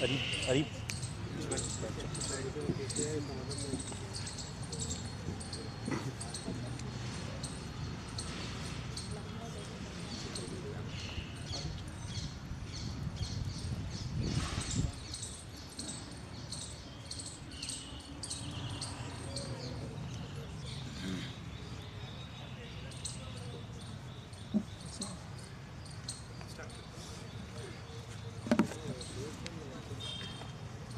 قریب قریب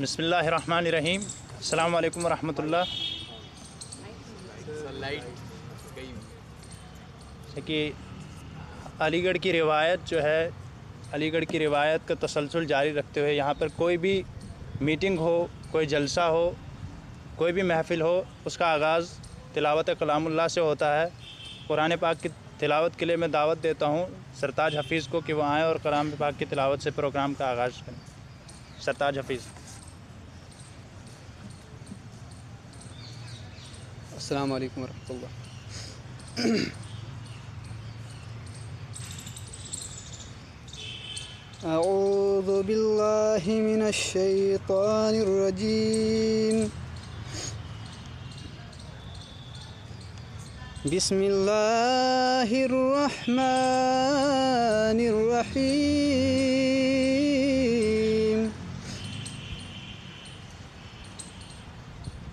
بسم اللہ الرحمن الرحیم السلام علیکم ورحمۃ اللہ دیکھیے علی گڑھ کی روایت جو ہے علی گڑھ کی روایت کا تسلسل جاری رکھتے ہوئے یہاں پر کوئی بھی میٹنگ ہو کوئی جلسہ ہو کوئی بھی محفل ہو اس کا آغاز تلاوت کلام اللہ سے ہوتا ہے قرآن پاک کی تلاوت کے لیے میں دعوت دیتا ہوں سرتاج حفیظ کو کہ وہ آئیں اور کلام پاک کی تلاوت سے پروگرام کا آغاز کریں سرتاج حفیظ السلام علیکم ورحمۃ اللہ اعوذ باللہ من الشیطان الرجیم بسم اللہ الرحمن الرحیم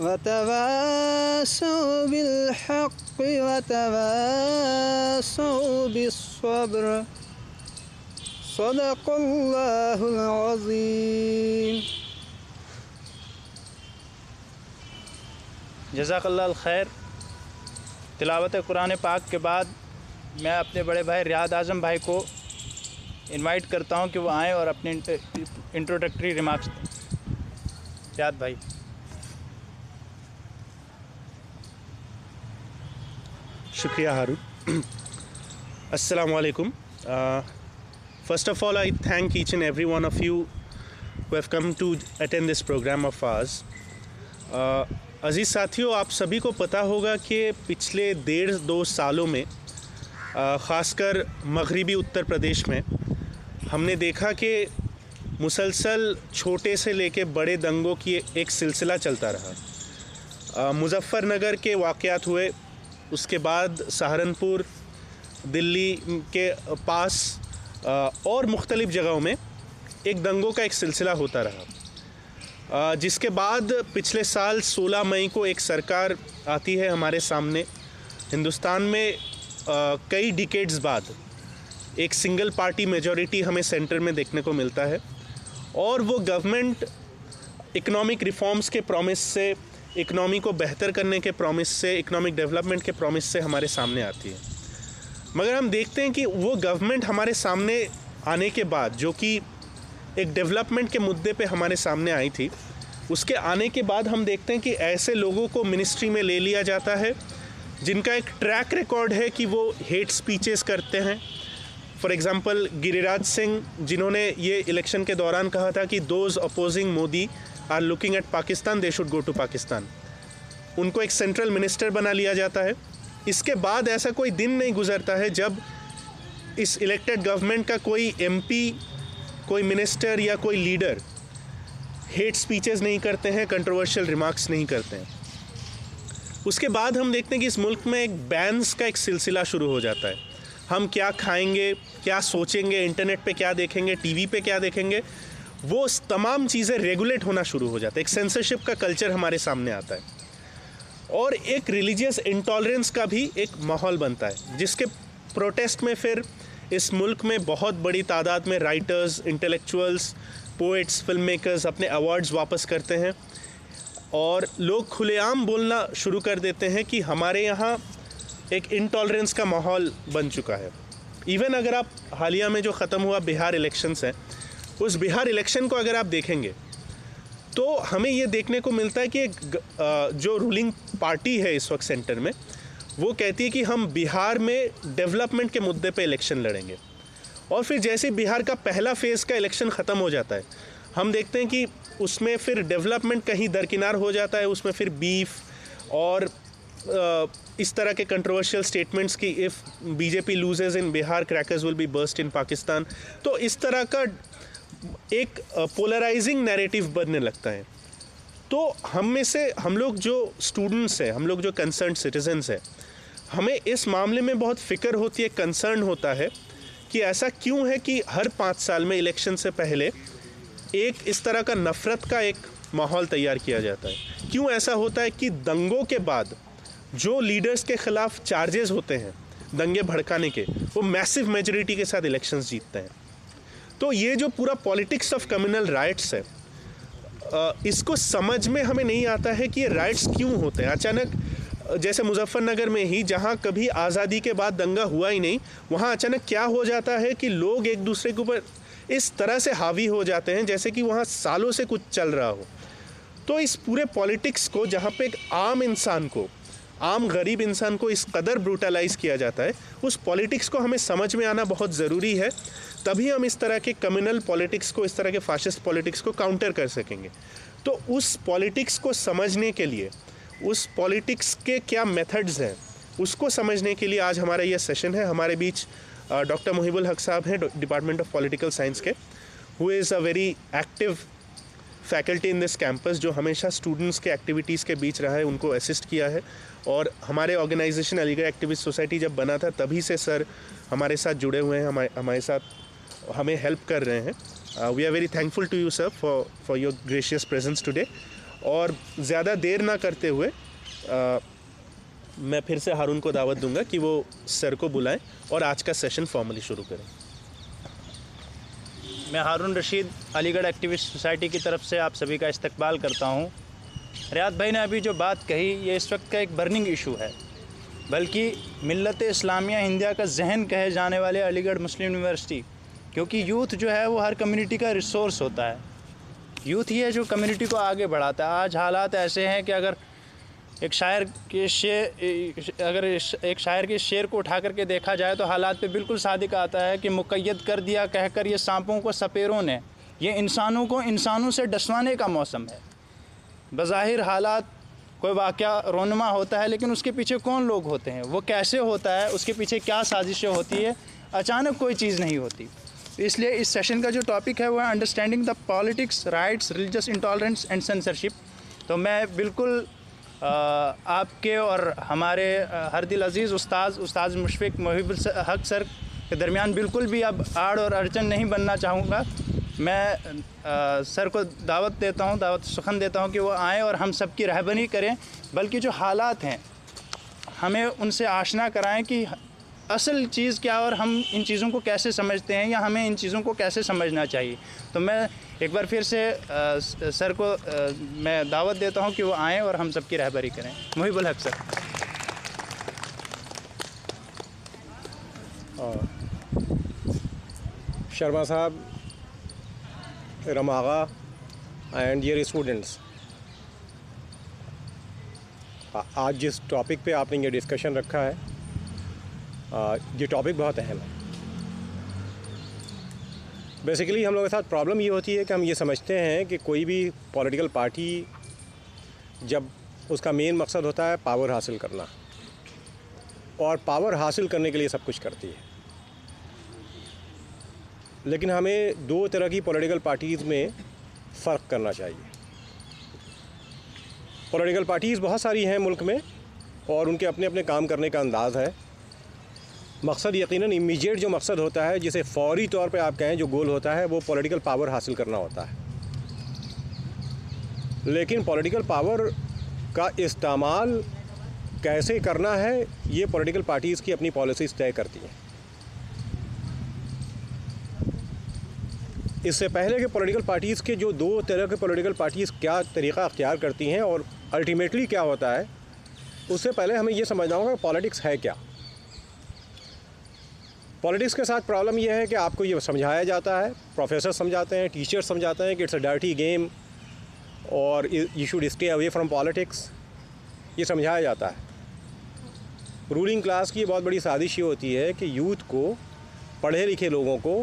وتواسوا وتواسوا بالحق بالصبر صدق جزاک اللہ الخیر تلاوت قرآن پاک کے بعد میں اپنے بڑے بھائی ریاض اعظم بھائی کو انوائٹ کرتا ہوں کہ وہ آئیں اور اپنے انٹروڈکٹری ریمارکس ریاض بھائی شکریہ ہارون السلام علیکم first of all I thank each and every one of you come to attend this programme of ours عزیز ساتھیو آپ سبھی کو پتہ ہوگا کہ پچھلے ڈیڑھ دو سالوں میں خاص کر مغربی اتر پردیش میں ہم نے دیکھا کہ مسلسل چھوٹے سے لے کے بڑے دنگوں کی ایک سلسلہ چلتا رہا مظفر نگر کے واقعات ہوئے اس کے بعد سہارنپور دلی کے پاس اور مختلف جگہوں میں ایک دنگوں کا ایک سلسلہ ہوتا رہا جس کے بعد پچھلے سال سولہ مئی کو ایک سرکار آتی ہے ہمارے سامنے ہندوستان میں کئی ڈیکیڈز بعد ایک سنگل پارٹی میجورٹی ہمیں سینٹر میں دیکھنے کو ملتا ہے اور وہ گورنمنٹ اکنامک ریفارمز کے پرومس سے اکنامی کو بہتر کرنے کے پرومس سے اکنامک ڈیولپمنٹ کے پرومس سے ہمارے سامنے آتی ہے مگر ہم دیکھتے ہیں کہ وہ گورنمنٹ ہمارے سامنے آنے کے بعد جو کہ ایک ڈیولپمنٹ کے مدعے پہ ہمارے سامنے آئی تھی اس کے آنے کے بعد ہم دیکھتے ہیں کہ ایسے لوگوں کو منسٹری میں لے لیا جاتا ہے جن کا ایک ٹریک ریکارڈ ہے کہ وہ ہیٹ سپیچز کرتے ہیں فار ایگزامپل گریراج سنگھ جنہوں نے یہ الیکشن کے دوران کہا تھا کہ those opposing Modi are looking at Pakistan they should go to Pakistan ان کو ایک سینٹرل منسٹر بنا لیا جاتا ہے اس کے بعد ایسا کوئی دن نہیں گزرتا ہے جب اس الیکٹڈ گورنمنٹ کا کوئی ایم پی کوئی منسٹر یا کوئی لیڈر ہیٹ سپیچز نہیں کرتے ہیں کنٹروورشل ریمارکس نہیں کرتے ہیں اس کے بعد ہم دیکھتے ہیں کہ اس ملک میں ایک بینس کا ایک سلسلہ شروع ہو جاتا ہے ہم کیا کھائیں گے کیا سوچیں گے انٹرنیٹ پہ کیا دیکھیں گے ٹی وی پہ کیا دیکھیں گے وہ تمام چیزیں ریگولیٹ ہونا شروع ہو جاتا ہے ایک سینسرشپ کا کلچر ہمارے سامنے آتا ہے اور ایک ریلیجیس انٹالرنس کا بھی ایک ماحول بنتا ہے جس کے پروٹیسٹ میں پھر اس ملک میں بہت بڑی تعداد میں writers intellectuals poets film makers اپنے ایوارڈز واپس کرتے ہیں اور لوگ کھلے عام بولنا شروع کر دیتے ہیں کہ ہمارے یہاں ایک انٹالرنس کا ماحول بن چکا ہے ایون اگر آپ حالیہ میں جو ختم ہوا بہار الیکشنز ہیں اس بہار الیکشن کو اگر آپ دیکھیں گے تو ہمیں یہ دیکھنے کو ملتا ہے کہ جو رولنگ پارٹی ہے اس وقت سینٹر میں وہ کہتی ہے کہ ہم بہار میں ڈیولپمنٹ کے مدعے پہ الیکشن لڑیں گے اور پھر جیسے بہار کا پہلا فیز کا الیکشن ختم ہو جاتا ہے ہم دیکھتے ہیں کہ اس میں پھر ڈیولپمنٹ کہیں درکنار ہو جاتا ہے اس میں پھر بیف اور اس طرح کے کنٹروورشل سٹیٹمنٹس کی if B J P loses in Bihar crackers will be burst in Pakistan تو اس طرح کا ایک پولرائزنگ نیریٹیو بننے لگتا ہے تو ہم میں سے ہم لوگ جو اسٹوڈنٹس ہیں ہم لوگ جو کنسرن سٹیزنس ہیں ہمیں اس معاملے میں بہت فکر ہوتی ہے کنسرن ہوتا ہے کہ ایسا کیوں ہے کہ ہر پانچ سال میں الیکشن سے پہلے ایک اس طرح کا نفرت کا ایک ماحول تیار کیا جاتا ہے کیوں ایسا ہوتا ہے کہ دنگوں کے بعد جو لیڈرز کے خلاف چارجز ہوتے ہیں دنگے بھڑکانے کے وہ میسو میجورٹی کے ساتھ الیکشنز جیتتے ہیں تو یہ جو پورا پولیٹکس آف کمیونل رائٹس ہے اس کو سمجھ میں ہمیں نہیں آتا ہے کہ یہ رائٹس کیوں ہوتے ہیں اچانک جیسے مظفر نگر میں ہی جہاں کبھی آزادی کے بعد دنگا ہوا ہی نہیں وہاں اچانک کیا ہو جاتا ہے کہ لوگ ایک دوسرے کے اوپر اس طرح سے حاوی ہو جاتے ہیں جیسے کہ وہاں سالوں سے کچھ چل رہا ہو تو اس پورے پالیٹکس کو جہاں پہ ایک عام انسان کو عام غریب انسان کو اس قدر بروٹالائز کیا جاتا ہے اس پالیٹکس کو ہمیں سمجھ میں آنا بہت ضروری ہے تبھی ہم اس طرح کے کمیونل پالیٹکس کو اس طرح کے فاشسٹ پالیٹکس کو کاؤنٹر کر سکیں گے تو اس پالیٹکس کو سمجھنے کے لیے اس پالیٹکس کے کیا میتھڈز ہیں اس کو سمجھنے کے لیے آج ہمارا یہ سیشن ہے ہمارے بیچ ڈاکٹر محیب الحق صاحب ہیں ڈپارٹمنٹ آف پولیٹیکل سائنس کے who is a very active faculty in this campus جو ہمیشہ اسٹوڈنٹس کے ایکٹیویٹیز کے بیچ رہا ہے ان کو اسسٹ کیا ہے اور ہمارے organisation Aligarh activist society جب بنا تھا تبھی سے سر ہمارے ساتھ جڑے ہوئے ہیں ہمارے ساتھ ہمیں ہیلپ کر رہے ہیں we are very thankful to you sir for your gracious presence today اور زیادہ دیر نہ کرتے ہوئے uh, میں پھر سے ہارون کو دعوت دوں گا کہ وہ سر کو بلائیں اور آج کا سیشن فارملی شروع کریں میں Haroon Rashid Aligarh activist society کی طرف سے آپ سبھی کا استقبال کرتا ہوں ریاض بھائی نے ابھی جو بات کہی یہ اس وقت کا ایک برننگ ایشو ہے بلکہ ملت اسلامیہ ہندیہ کا ذہن کہے جانے والے علی گڑھ مسلم یونیورسٹی کیونکہ یوتھ جو ہے وہ ہر کمیونٹی کا ریسورس ہوتا ہے یوتھ ہی ہے جو کمیونٹی کو آگے بڑھاتا ہے آج حالات ایسے ہیں کہ اگر ایک شاعر کے شعر اگر ایک شاعر کے شعر کو اٹھا کر کے دیکھا جائے تو حالات پہ بالکل صادق آتا ہے کہ مقید کر دیا کہہ کر یہ سانپوں کو سپیروں نے یہ انسانوں کو انسانوں سے ڈسوانے کا موسم ہے بظاہر حالات کوئی واقعہ رونما ہوتا ہے لیکن اس کے پیچھے کون لوگ ہوتے ہیں وہ کیسے ہوتا ہے اس کے پیچھے کیا سازشیں ہوتی ہے اچانک کوئی چیز نہیں ہوتی اس لیے اس سیشن کا جو ٹاپک ہے وہ ہے understanding the politics rights religious intolerance and censorship تو میں بالکل آپ کے اور ہمارے ہر دل عزیز استاذ استاذ مشفق محب حق سر کے درمیان بالکل بھی اب آڑ اور ارچن نہیں بننا چاہوں گا میں سر کو دعوت دیتا ہوں دعوت سخن دیتا ہوں کہ وہ آئیں اور ہم سب کی رہبنی کریں بلکہ جو حالات ہیں ہمیں ان سے آشنا کرائیں کہ اصل چیز کیا اور ہم ان چیزوں کو کیسے سمجھتے ہیں یا ہمیں ان چیزوں کو کیسے سمجھنا چاہیے تو میں ایک بار پھر سے سر کو میں دعوت دیتا ہوں کہ وہ آئیں اور ہم سب کی رہبری کریں محیب الحق سر شرما صاحب رماغا اینڈ یئر اسٹوڈنٹس آج جس ٹاپک پہ آپ نے یہ ڈسکشن رکھا ہے یہ ٹاپک بہت اہم ہے بیسیکلی ہم لوگوں کے ساتھ پرابلم یہ ہوتی ہے کہ ہم یہ سمجھتے ہیں کہ کوئی بھی پولیٹیکل پارٹی جب اس کا مین مقصد ہوتا ہے پاور حاصل کرنا اور پاور حاصل کرنے کے لیے سب کچھ کرتی ہے لیکن ہمیں دو طرح کی پولیٹیکل پارٹیز میں فرق کرنا چاہیے پولیٹیکل پارٹیز بہت ساری ہیں ملک میں اور ان کے اپنے اپنے کام کرنے کا انداز ہے مقصد یقیناً امیجیٹ جو مقصد ہوتا ہے جسے فوری طور پہ آپ کہیں جو گول ہوتا ہے وہ پولیٹیکل پاور حاصل کرنا ہوتا ہے لیکن پولیٹیکل پاور کا استعمال کیسے کرنا ہے یہ پولیٹیکل پارٹیز کی اپنی پالیسیز طے کرتی ہیں اس سے پہلے کہ پولیٹیکل پارٹیز کے جو دو طرح کے پولیٹیکل پارٹیز کیا طریقہ اختیار کرتی ہیں اور الٹیمیٹلی کیا ہوتا ہے اس سے پہلے ہمیں یہ سمجھنا ہوں کہ پالیٹکس ہے کیا پالیٹکس کے ساتھ پرابلم یہ ہے کہ آپ کو یہ سمجھایا جاتا ہے پروفیسر سمجھاتے ہیں ٹیچر سمجھاتے ہیں کہ اٹس اے ڈرٹی گیم اور you should stay away from politics یہ سمجھایا جاتا ہے رولنگ کلاس کی بہت بڑی سازش یہ ہوتی ہے کہ یوتھ کو پڑھے لکھے لوگوں کو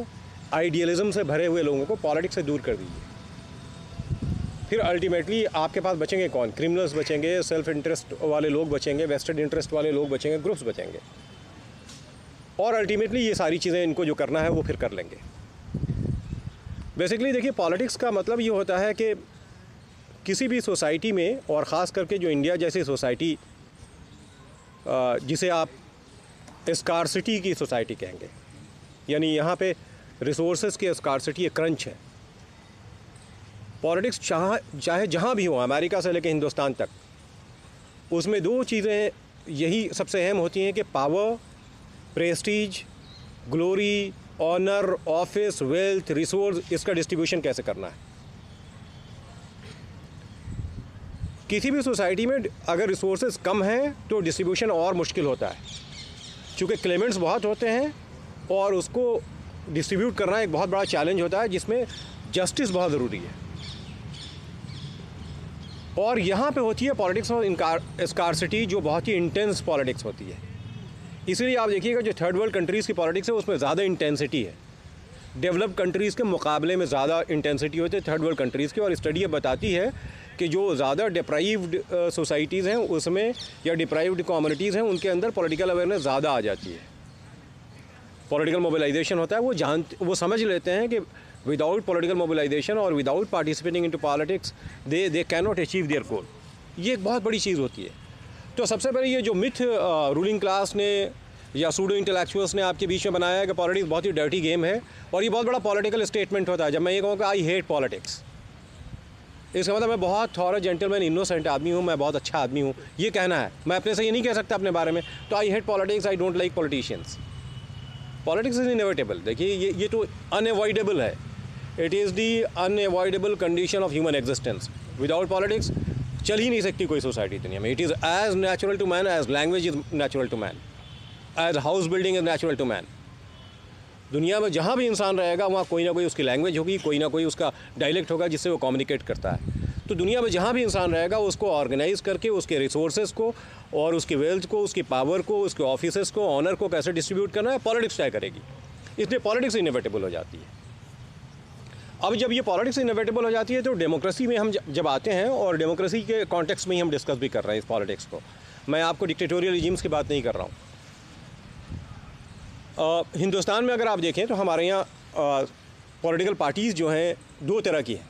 آئیڈیالزم سے بھرے ہوئے لوگوں کو پالیٹکس سے دور کر دیجیے پھر الٹیمیٹلی آپ کے پاس بچیں گے کون کرمنلس بچیں گے سیلف انٹرسٹ والے لوگ بچیں گے ویسٹڈ انٹرسٹ والے لوگ بچیں گے گروپس بچیں گے اور الٹیمیٹلی یہ ساری چیزیں ان کو جو کرنا ہے وہ پھر کر لیں گے بیسکلی دیکھیے پالیٹکس کا مطلب یہ ہوتا ہے کہ کسی بھی سوسائٹی میں اور خاص کر کے جو انڈیا جیسی سوسائٹی جسے آپ اسکارسٹی کی سوسائٹی کہیں گے یعنی یہاں پہ ریسورسز کے اسکارسٹی ایک کرنچ ہے پالیٹکس چاہے جہاں بھی ہوں امریکہ سے لے کے ہندوستان تک اس میں دو چیزیں یہی سب سے اہم ہوتی ہیں کہ power prestige glory honour office wealth resource اس کا ڈسٹریبیوشن کیسے کرنا ہے کسی بھی سوسائٹی میں اگر ریسورسز کم ہیں تو ڈسٹریبیوشن اور مشکل ہوتا ہے چونکہ کلیمنٹس بہت ہوتے ہیں اور اس کو ڈسٹریبیوٹ کرنا ایک بہت بڑا چیلنج ہوتا ہے جس میں جسٹس بہت ضروری ہے اور یہاں پہ ہوتی ہے پالیٹکس اور اسکارسٹی جو بہت ہی انٹینس پالیٹکس ہوتی ہے اسی لیے آپ دیکھیے گا جو تھرڈ ورلڈ کنٹریز کی پالیٹکس ہے اس میں زیادہ انٹینسٹی ہے ڈیولپ کنٹریز کے مقابلے میں زیادہ انٹینسٹی ہوتی ہے تھرڈ ورلڈ کنٹریز کی اور اسٹڈی یہ بتاتی ہے کہ جو زیادہ ڈپرائیوڈ سوسائٹیز uh, ہیں اس میں یا ڈپرائیوڈ کمیونٹیز ہیں ان کے اندر پولیٹیکل اویئرنیس زیادہ آ جاتی ہے پولیٹیکل موبلائزیشن ہوتا ہے وہ جان وہ سمجھ لیتے ہیں کہ وداؤٹ پولیٹیکل موبلائزیشن اور without participating into politics they they can not achieve their goal یہ ایک بہت بڑی چیز ہوتی ہے تو سب سے پہلے یہ جو متھ رولنگ کلاس نے یا سوڈو انٹلیکچوئلس نے آپ کے بیچ میں بنایا ہے کہ پالیٹکس بہت ہی ڈرٹی گیم ہے اور یہ بہت بڑا پالیٹیکل اسٹیٹمنٹ ہوتا ہے جب میں یہ کہوں کہ آئی ہیٹ پالیٹکس اس کا مطلب میں بہت تھوڑا جینٹل مین انوسنٹ آدمی ہوں میں بہت اچھا آدمی ہوں یہ کہنا ہے میں اپنے سے یہ نہیں کہہ سکتا اپنے بارے میں تو I hate politics I don't like politicians politics is inevitable دیکھیے یہ یہ تو انوائڈیبل ہے it is the unavoidable condition of human existence without politics چل ہی نہیں سکتی کوئی سوسائٹی دنیا میں it is as natural to man as language is natural to man as house building is natural to man دنیا میں جہاں بھی انسان رہے گا وہاں کوئی نہ کوئی اس کی لینگویج ہوگی کوئی نہ کوئی اس کا ڈائلیکٹ ہوگا جس سے وہ کمیونیکیٹ کرتا ہے تو دنیا میں جہاں بھی انسان رہے گا اس کو آرگنائز کر کے اس کے ریسورسز کو اور اس کی ویلتھ کو اس کی پاور کو اس کے آفیسز کو آنر کو کیسے ڈسٹریبیوٹ کرنا ہے پالیٹکس طے کرے گی اس لیے پالیٹکس انویٹیبل ہو جاتی ہے اب جب یہ پالیٹکس انویٹیبل ہو جاتی ہے تو ڈیموکریسی میں ہم جب آتے ہیں اور ڈیموکریسی کے کانٹیکس میں ہی ہم ڈسکس بھی کر رہے ہیں اس پالیٹکس کو میں آپ کو ڈکٹیٹوریل ریجیمس کی بات نہیں کر رہا ہوں ہندوستان میں اگر آپ دیکھیں تو ہمارے یہاں پولیٹیکل پارٹیز جو ہیں دو طرح کی ہیں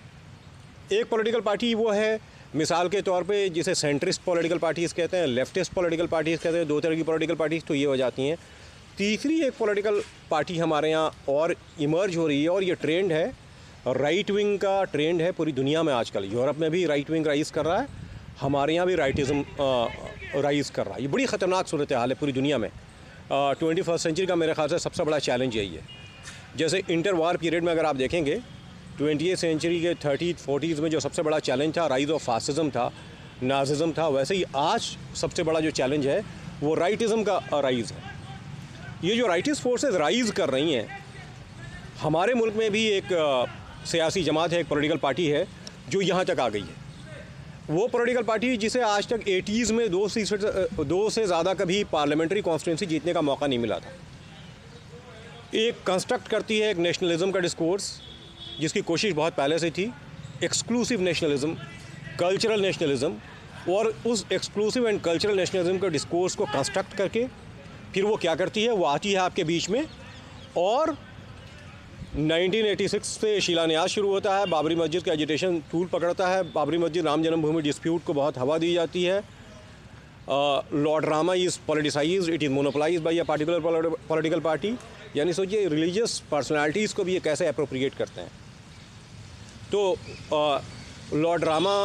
ایک پولیٹیکل پارٹی وہ ہے مثال کے طور پہ جسے سینٹرسٹ پولیٹیکل پارٹیز کہتے ہیں لیفٹسٹ پولیٹیکل پارٹیز کہتے ہیں دو طرح کی پولیٹیکل پارٹیز تو یہ ہو جاتی ہیں تیسری ایک پولیٹیکل پارٹی ہمارے یہاں اور ایمرج ہو رہی ہے اور یہ ٹرینڈ ہے رائٹ ونگ کا ٹرینڈ ہے پوری دنیا میں آج کل یورپ میں بھی رائٹ ونگ رائز کر رہا ہے ہمارے یہاں بھی رائٹزم رائز کر رہا ہے یہ بڑی خطرناک صورت حال ہے پوری دنیا میں ٹوئنٹی فرسٹ سینچری کا میرے خیال سے سب سے بڑا چیلنج یہی ہے جیسے انٹر وار پیریڈ میں اگر آپ دیکھیں گے ٹوئنٹی ایٹ سینچری کے تھرٹی فورٹیز میں جو سب سے بڑا چیلنج تھا رائز آف فاسزم تھا ناززم تھا ویسے ہی آج سب سے بڑا جو چیلنج ہے وہ رائٹزم کا رائز ہے یہ جو رائٹس فورسز رائز کر رہی ہیں ہمارے ملک میں بھی ایک سیاسی جماعت ہے ایک پولیٹیکل پارٹی ہے جو یہاں تک آ گئی ہے وہ پولیٹیکل پارٹی جسے آج تک ایٹیز میں دو سیٹ دو سے زیادہ کبھی پارلیمنٹری کانسٹیٹنسی جیتنے کا موقع نہیں ملا تھا ایک کنسٹرکٹ کرتی ہے ایک نیشنلزم کا ڈسکورس جس کی کوشش بہت پہلے سے تھی ایکسکلوسیو نیشنلزم کلچرل نیشنلزم اور اس ایکسکلوسیو اینڈ کلچرل نیشنلزم کے ڈسکورس کو کنسٹرکٹ کر کے پھر وہ کیا کرتی ہے وہ آتی ہے آپ کے بیچ میں اور نائنٹین ایٹی سکس سے نیاز شروع ہوتا ہے بابری مسجد کا ایجیٹیشن طول پکڑتا ہے بابری مسجد رام جنم بھومی ڈسپیوٹ کو بہت ہوا دی جاتی ہے لاڈرامہ is politicise it is monopolise by a particular political party یعنی سوچیے ریلیجیس پرسنالٹیز کو بھی یہ کیسے اپروپریٹ کرتے ہیں تو راما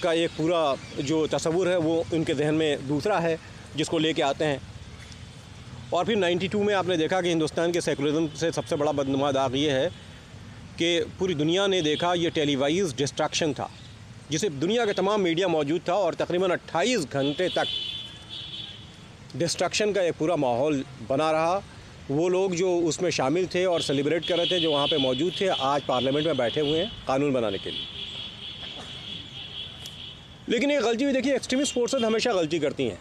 کا ایک پورا جو تصور ہے وہ ان کے ذہن میں دوسرا ہے جس کو لے کے آتے ہیں اور پھر نائنٹی ٹو میں آپ نے دیکھا کہ ہندوستان کے سیکولرزم سے سب سے بڑا آگ یہ ہے کہ پوری دنیا نے دیکھا یہ ٹیلی وائز ڈسٹریکشن تھا جسے دنیا کا تمام میڈیا موجود تھا اور تقریباً اٹھائیس گھنٹے تک ڈسٹرکشن کا ایک پورا ماحول بنا رہا وہ لوگ جو اس میں شامل تھے اور سیلیبریٹ کر رہے تھے جو وہاں پہ موجود تھے آج پارلیمنٹ میں بیٹھے ہوئے ہیں قانون بنانے کے لیے لیکن یہ غلطی بھی دیکھیے ایکسٹریمسٹ فورسز ہمیشہ غلطی کرتی ہیں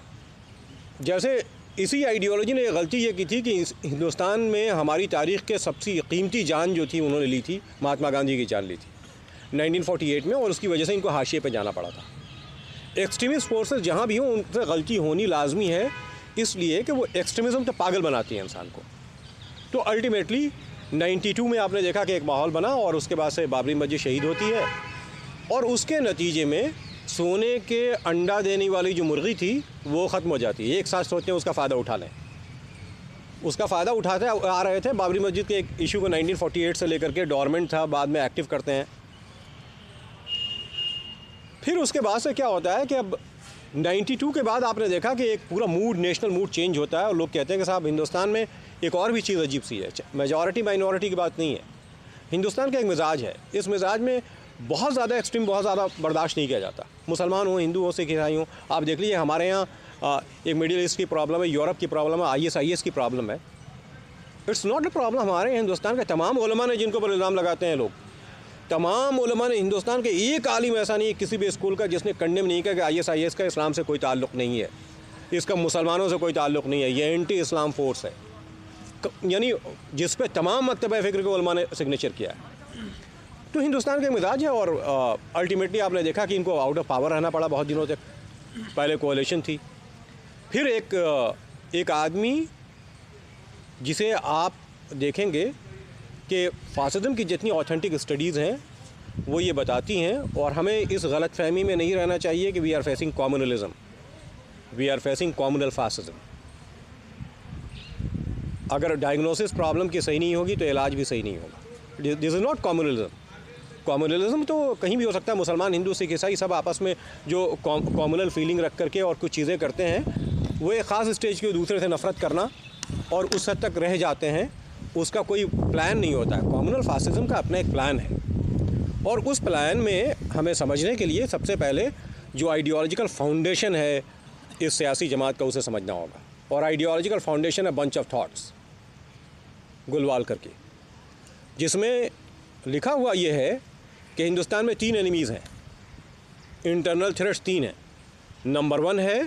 جیسے اسی آئیڈیالوجی نے غلطی یہ کی تھی کہ ہندوستان میں ہماری تاریخ کے سب سے قیمتی جان جو تھی انہوں نے لی تھی مہاتما گاندھی کی جان لی تھی نائنٹین فورٹی ایٹ میں اور اس کی وجہ سے ان کو حاشیے پہ جانا پڑا تھا ایکسٹریمسٹ فورسز جہاں بھی ہوں ان سے غلطی ہونی لازمی ہے اس لیے کہ وہ ایکسٹریمزم تو پاگل بناتی ہے انسان کو تو الٹیمیٹلی نائنٹی ٹو میں آپ نے دیکھا کہ ایک ماحول بنا اور اس کے بعد سے بابری مسجد شہید ہوتی ہے اور اس کے نتیجے میں سونے کے انڈا دینے والی جو مرغی تھی وہ ختم ہو جاتی ہے ایک ساتھ سوچتے ہیں اس کا فائدہ اٹھا لیں اس کا فائدہ اٹھاتے آ رہے تھے بابری مسجد کے ایک ایشو کو نائنٹین فورٹی ایٹ سے لے کر کے ڈورمنٹ تھا بعد میں ایکٹیو کرتے ہیں پھر اس کے بعد سے کیا ہوتا ہے کہ اب نائنٹی ٹو کے بعد آپ نے دیکھا کہ ایک پورا موڈ نیشنل موڈ چینج ہوتا ہے اور لوگ کہتے ہیں کہ صاحب ہندوستان میں ایک اور بھی چیز عجیب سی ہے میجورٹی مائنورٹی کی بات نہیں ہے ہندوستان کا ایک مزاج ہے اس مزاج میں بہت زیادہ ایکسٹریم بہت زیادہ برداشت نہیں کیا جاتا مسلمان ہوں ہندو ہوں سکھ عیسائی ہوں آپ دیکھ لیجیے ہمارے یہاں ایک مڈل ایس کی پرابلم ہے یورپ کی پرابلم ہے آئی ایس آئی ایس کی پرابلم ہے اٹس ناٹ اے پرابلم ہمارے ہندوستان کے تمام علماء نے جن کے اوپر الزام لگاتے ہیں لوگ تمام علماء نے ہندوستان کے ایک عالم ایسا نہیں ہے کسی بھی اسکول کا جس نے کنڈیم نہیں کیا کہ آئی ایس آئی ایس کا اسلام سے کوئی تعلق نہیں ہے اس کا مسلمانوں سے کوئی تعلق نہیں ہے یہ اینٹی اسلام فورس ہے یعنی جس پہ تمام مکتبہ فکر کے علماء نے سگنیچر کیا ہے تو ہندوستان کے مزاج ہے اور الٹیمیٹلی آپ نے دیکھا کہ ان کو آؤٹ آف پاور رہنا پڑا بہت دنوں تک پہلے کولیشن تھی پھر ایک ایک آدمی جسے آپ دیکھیں گے کہ فاسدم کی جتنی آتھینٹک اسٹڈیز ہیں وہ یہ بتاتی ہیں اور ہمیں اس غلط فہمی میں نہیں رہنا چاہیے کہ we are facing communalism we are facing communal fascism اگر ڈائگنوسس پرابلم کی صحیح نہیں ہوگی تو علاج بھی صحیح نہیں ہوگا this is not communalism communalism تو کہیں بھی ہو سکتا ہے مسلمان ہندو سکھ عیسائی سب آپس میں جو کامونل فیلنگ رکھ کر کے اور کچھ چیزیں کرتے ہیں وہ ایک خاص اسٹیج کے دوسرے سے نفرت کرنا اور اس حد تک رہ جاتے ہیں اس کا کوئی پلان نہیں ہوتا ہے کامونل فاسزم کا اپنا ایک پلان ہے اور اس پلان میں ہمیں سمجھنے کے لیے سب سے پہلے جو آئیڈیالوجیکل فاؤنڈیشن ہے اس سیاسی جماعت کا اسے سمجھنا ہوگا اور آئیڈیالوجیکل فاؤنڈیشن ہے بنچ آف تھاٹس گلوال کر کے جس میں لکھا ہوا یہ ہے کہ ہندوستان میں تین اینیمیز ہیں انٹرنل تھریٹس تین ہیں نمبر ون ہے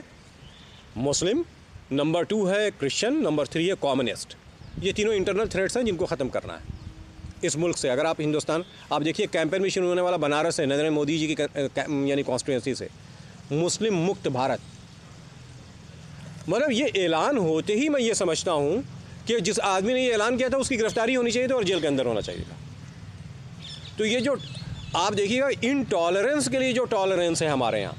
مسلم نمبر ٹو ہے کرسچن نمبر تھری ہے کامنسٹ یہ تینوں انٹرنل تھریٹس ہیں جن کو ختم کرنا ہے اس ملک سے اگر آپ ہندوستان آپ دیکھیے کیمپین میں شروع ہونے والا بنارس ہے نریندر مودی جی کی یعنی کانسٹیٹوئنسی سے مسلم مکت بھارت مطلب یہ اعلان ہوتے ہی میں یہ سمجھتا ہوں کہ جس آدمی نے یہ اعلان کیا تھا اس کی گرفتاری ہونی چاہیے اور جیل کے اندر ہونا چاہیے تھا تو یہ جو آپ دیکھیے گا ان ٹالرنس کے لیے جو ٹالرنس ہے ہمارے یہاں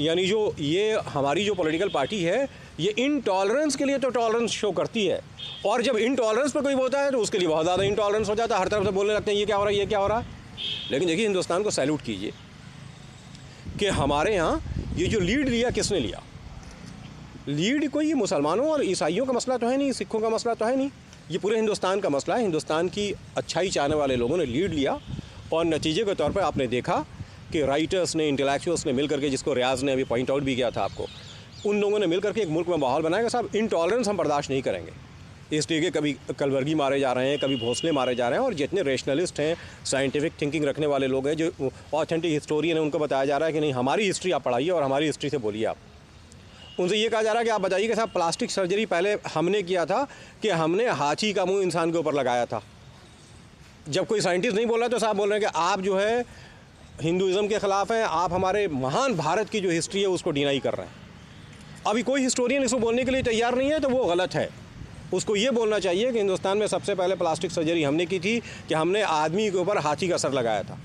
یعنی جو یہ ہماری جو پولیٹیکل پارٹی ہے یہ ان ٹالرنس کے لیے تو ٹالرنس شو کرتی ہے اور جب ان ٹالرنس پہ کوئی ہوتا ہے تو اس کے لیے بہت زیادہ ان ٹالرنس ہو جاتا ہے ہر طرف سے بولنے لگتے ہیں یہ کیا ہو رہا ہے یہ کیا ہو رہا ہے لیکن دیکھیے ہندوستان کو سیلوٹ کیجیے کہ ہمارے یہاں یہ جو لیڈ لیا کس نے لیا لیڈ کوئی مسلمانوں اور عیسائیوں کا مسئلہ تو ہے نہیں سکھوں کا مسئلہ تو ہے نہیں یہ پورے ہندوستان کا مسئلہ ہے ہندوستان کی اچھائی چاہنے والے لوگوں نے لیڈ لیا اور نتیجے کے طور پہ آپ نے دیکھا کہ رائٹرس نے انٹلیکچوئلس نے مل کر کے جس کو ریاض نے ابھی پوائنٹ آؤٹ بھی کیا تھا آپ کو ان لوگوں نے مل کر کے ایک ملک میں ماحول بنایا کہ صاحب انٹالرنس ہم برداشت نہیں کریں گے اس لیے کہ کبھی کلورگی مارے جا رہے ہیں کبھی بھونسلے مارے جا رہے ہیں اور جتنے ریشنلسٹ ہیں سائنٹیفک تھنکنگ رکھنے والے لوگ ہیں جو آتھینٹک ہسٹورین ہیں ان کو بتایا جا رہا ہے کہ نہیں ہماری ہسٹری آپ پڑھائیے اور ہماری ہسٹری سے بولیے آپ ان سے یہ کہا جا رہا ہے کہ آپ بتائیے کہ صاحب پلاسٹک سرجری پہلے ہم نے کیا تھا کہ ہم نے ہاتھی کا منہ انسان کے اوپر لگایا تھا جب کوئی سائنٹسٹ نہیں بول رہا تو صاحب بول رہے ہیں کہ آپ جو ہے ہندوازم کے خلاف ہیں آپ ہمارے مہان بھارت کی جو ہسٹری ہے اس کو ڈینائی کر رہے ہیں ابھی کوئی ہسٹورین اس کو بولنے کے لیے تیار نہیں ہے تو وہ غلط ہے اس کو یہ بولنا چاہیے کہ ہندوستان میں سب سے پہلے پلاسٹک سرجری ہم نے کی تھی کہ ہم نے آدمی کے اوپر ہاتھی کا اثر لگایا تھا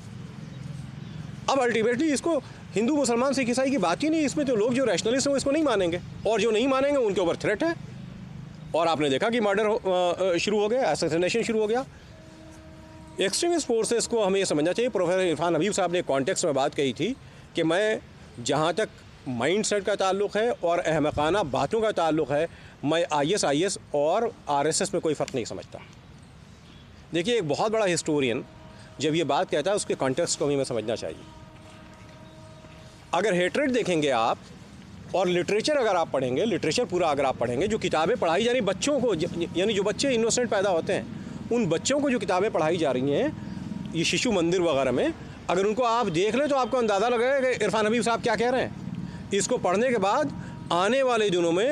اب الٹیمیٹلی اس کو ہندو مسلمان سکھ عیسائی کی بات ہی نہیں اس میں جو لوگ جو ریشنلسٹ ہیں اس کو نہیں مانیں گے اور جو نہیں مانیں گے ان کے اوپر تھریٹ ہے اور آپ نے دیکھا کہ مرڈر شروع ہو گیا شروع ہو گیا ایکسٹریمسٹ فورسز کو ہمیں یہ سمجھنا چاہیے پروفیسر عرفان حبیب صاحب نے کانٹیکس میں بات کہی تھی کہ میں جہاں تک مائنڈ سیٹ کا تعلق ہے اور احمقانہ باتوں کا تعلق ہے میں آئی ایس آئی ایس اور آر ایس ایس میں کوئی فرق نہیں سمجھتا دیکھیے ایک بہت بڑا ہسٹورین جب یہ بات کہتا ہے اس کے کانٹیکس کو بھی ہمیں سمجھنا چاہیے اگر ہیٹریٹ دیکھیں گے آپ اور لٹریچر اگر آپ پڑھیں گے لٹریچر پورا اگر آپ پڑھیں گے جو کتابیں پڑھائی جا رہی بچوں کو یعنی جو بچے انوسنٹ پیدا ہوتے ہیں ان بچوں کو جو کتابیں پڑھائی جا رہی ہیں یہ شیشو مندر وغیرہ میں اگر ان کو آپ دیکھ لیں تو آپ کو اندازہ لگے کہ عرفان حبیب صاحب کیا کہہ رہے ہیں اس کو پڑھنے کے بعد آنے والے دنوں میں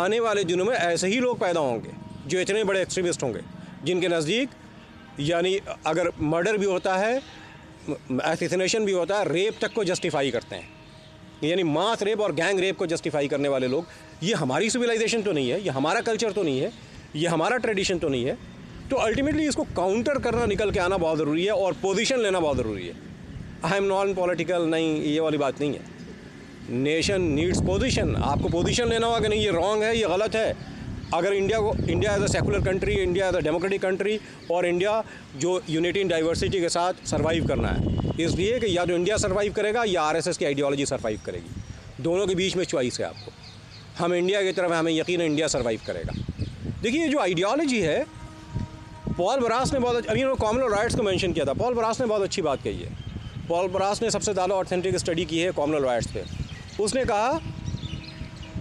آنے والے دنوں میں ایسے ہی لوگ پیدا ہوں گے جو اتنے بڑے ایکسٹریمسٹ ہوں گے جن کے نزدیک یعنی اگر مرڈر بھی ہوتا ہے ایسیسنیشن بھی ہوتا ہے ریپ تک کو جسٹیفائی کرتے ہیں یعنی ماس ریپ اور گینگ ریپ کو جسٹیفائی کرنے والے لوگ یہ ہماری سویلائزیشن تو نہیں ہے یہ ہمارا کلچر تو نہیں ہے یہ ہمارا ٹریڈیشن تو نہیں ہے تو الٹیمیٹلی اس کو کاؤنٹر کرنا نکل کے آنا بہت ضروری ہے اور پوزیشن لینا بہت ضروری ہے اہم نان پولیٹیکل نہیں یہ والی بات نہیں ہے نیشن نیڈس پوزیشن آپ کو پوزیشن لینا ہوگا کہ نہیں یہ رانگ ہے یہ غلط ہے اگر انڈیا کو India as a secular country India as a democratic country اور انڈیا جو یونیٹی ان ڈائیورسٹی کے ساتھ سروائیو کرنا ہے اس لیے کہ یا جو انڈیا سروائیو کرے گا یا آر ایس ایس کی آئیڈیالوجی سروائیو کرے گی دونوں کے بیچ میں چوائس ہے آپ کو ہم انڈیا کی طرف ہمیں یقین انڈیا سروائیو کرے گا دیکھیے جو آئیڈیالوجی ہے پال براس نے بہت ابھی نے کامن رائٹس کو مینشن کیا تھا پال براس نے بہت اچھی بات کہی ہے پال براس نے سب سے زیادہ آتھینٹک اسٹڈی کی ہے کامن رائٹس پہ اس نے کہا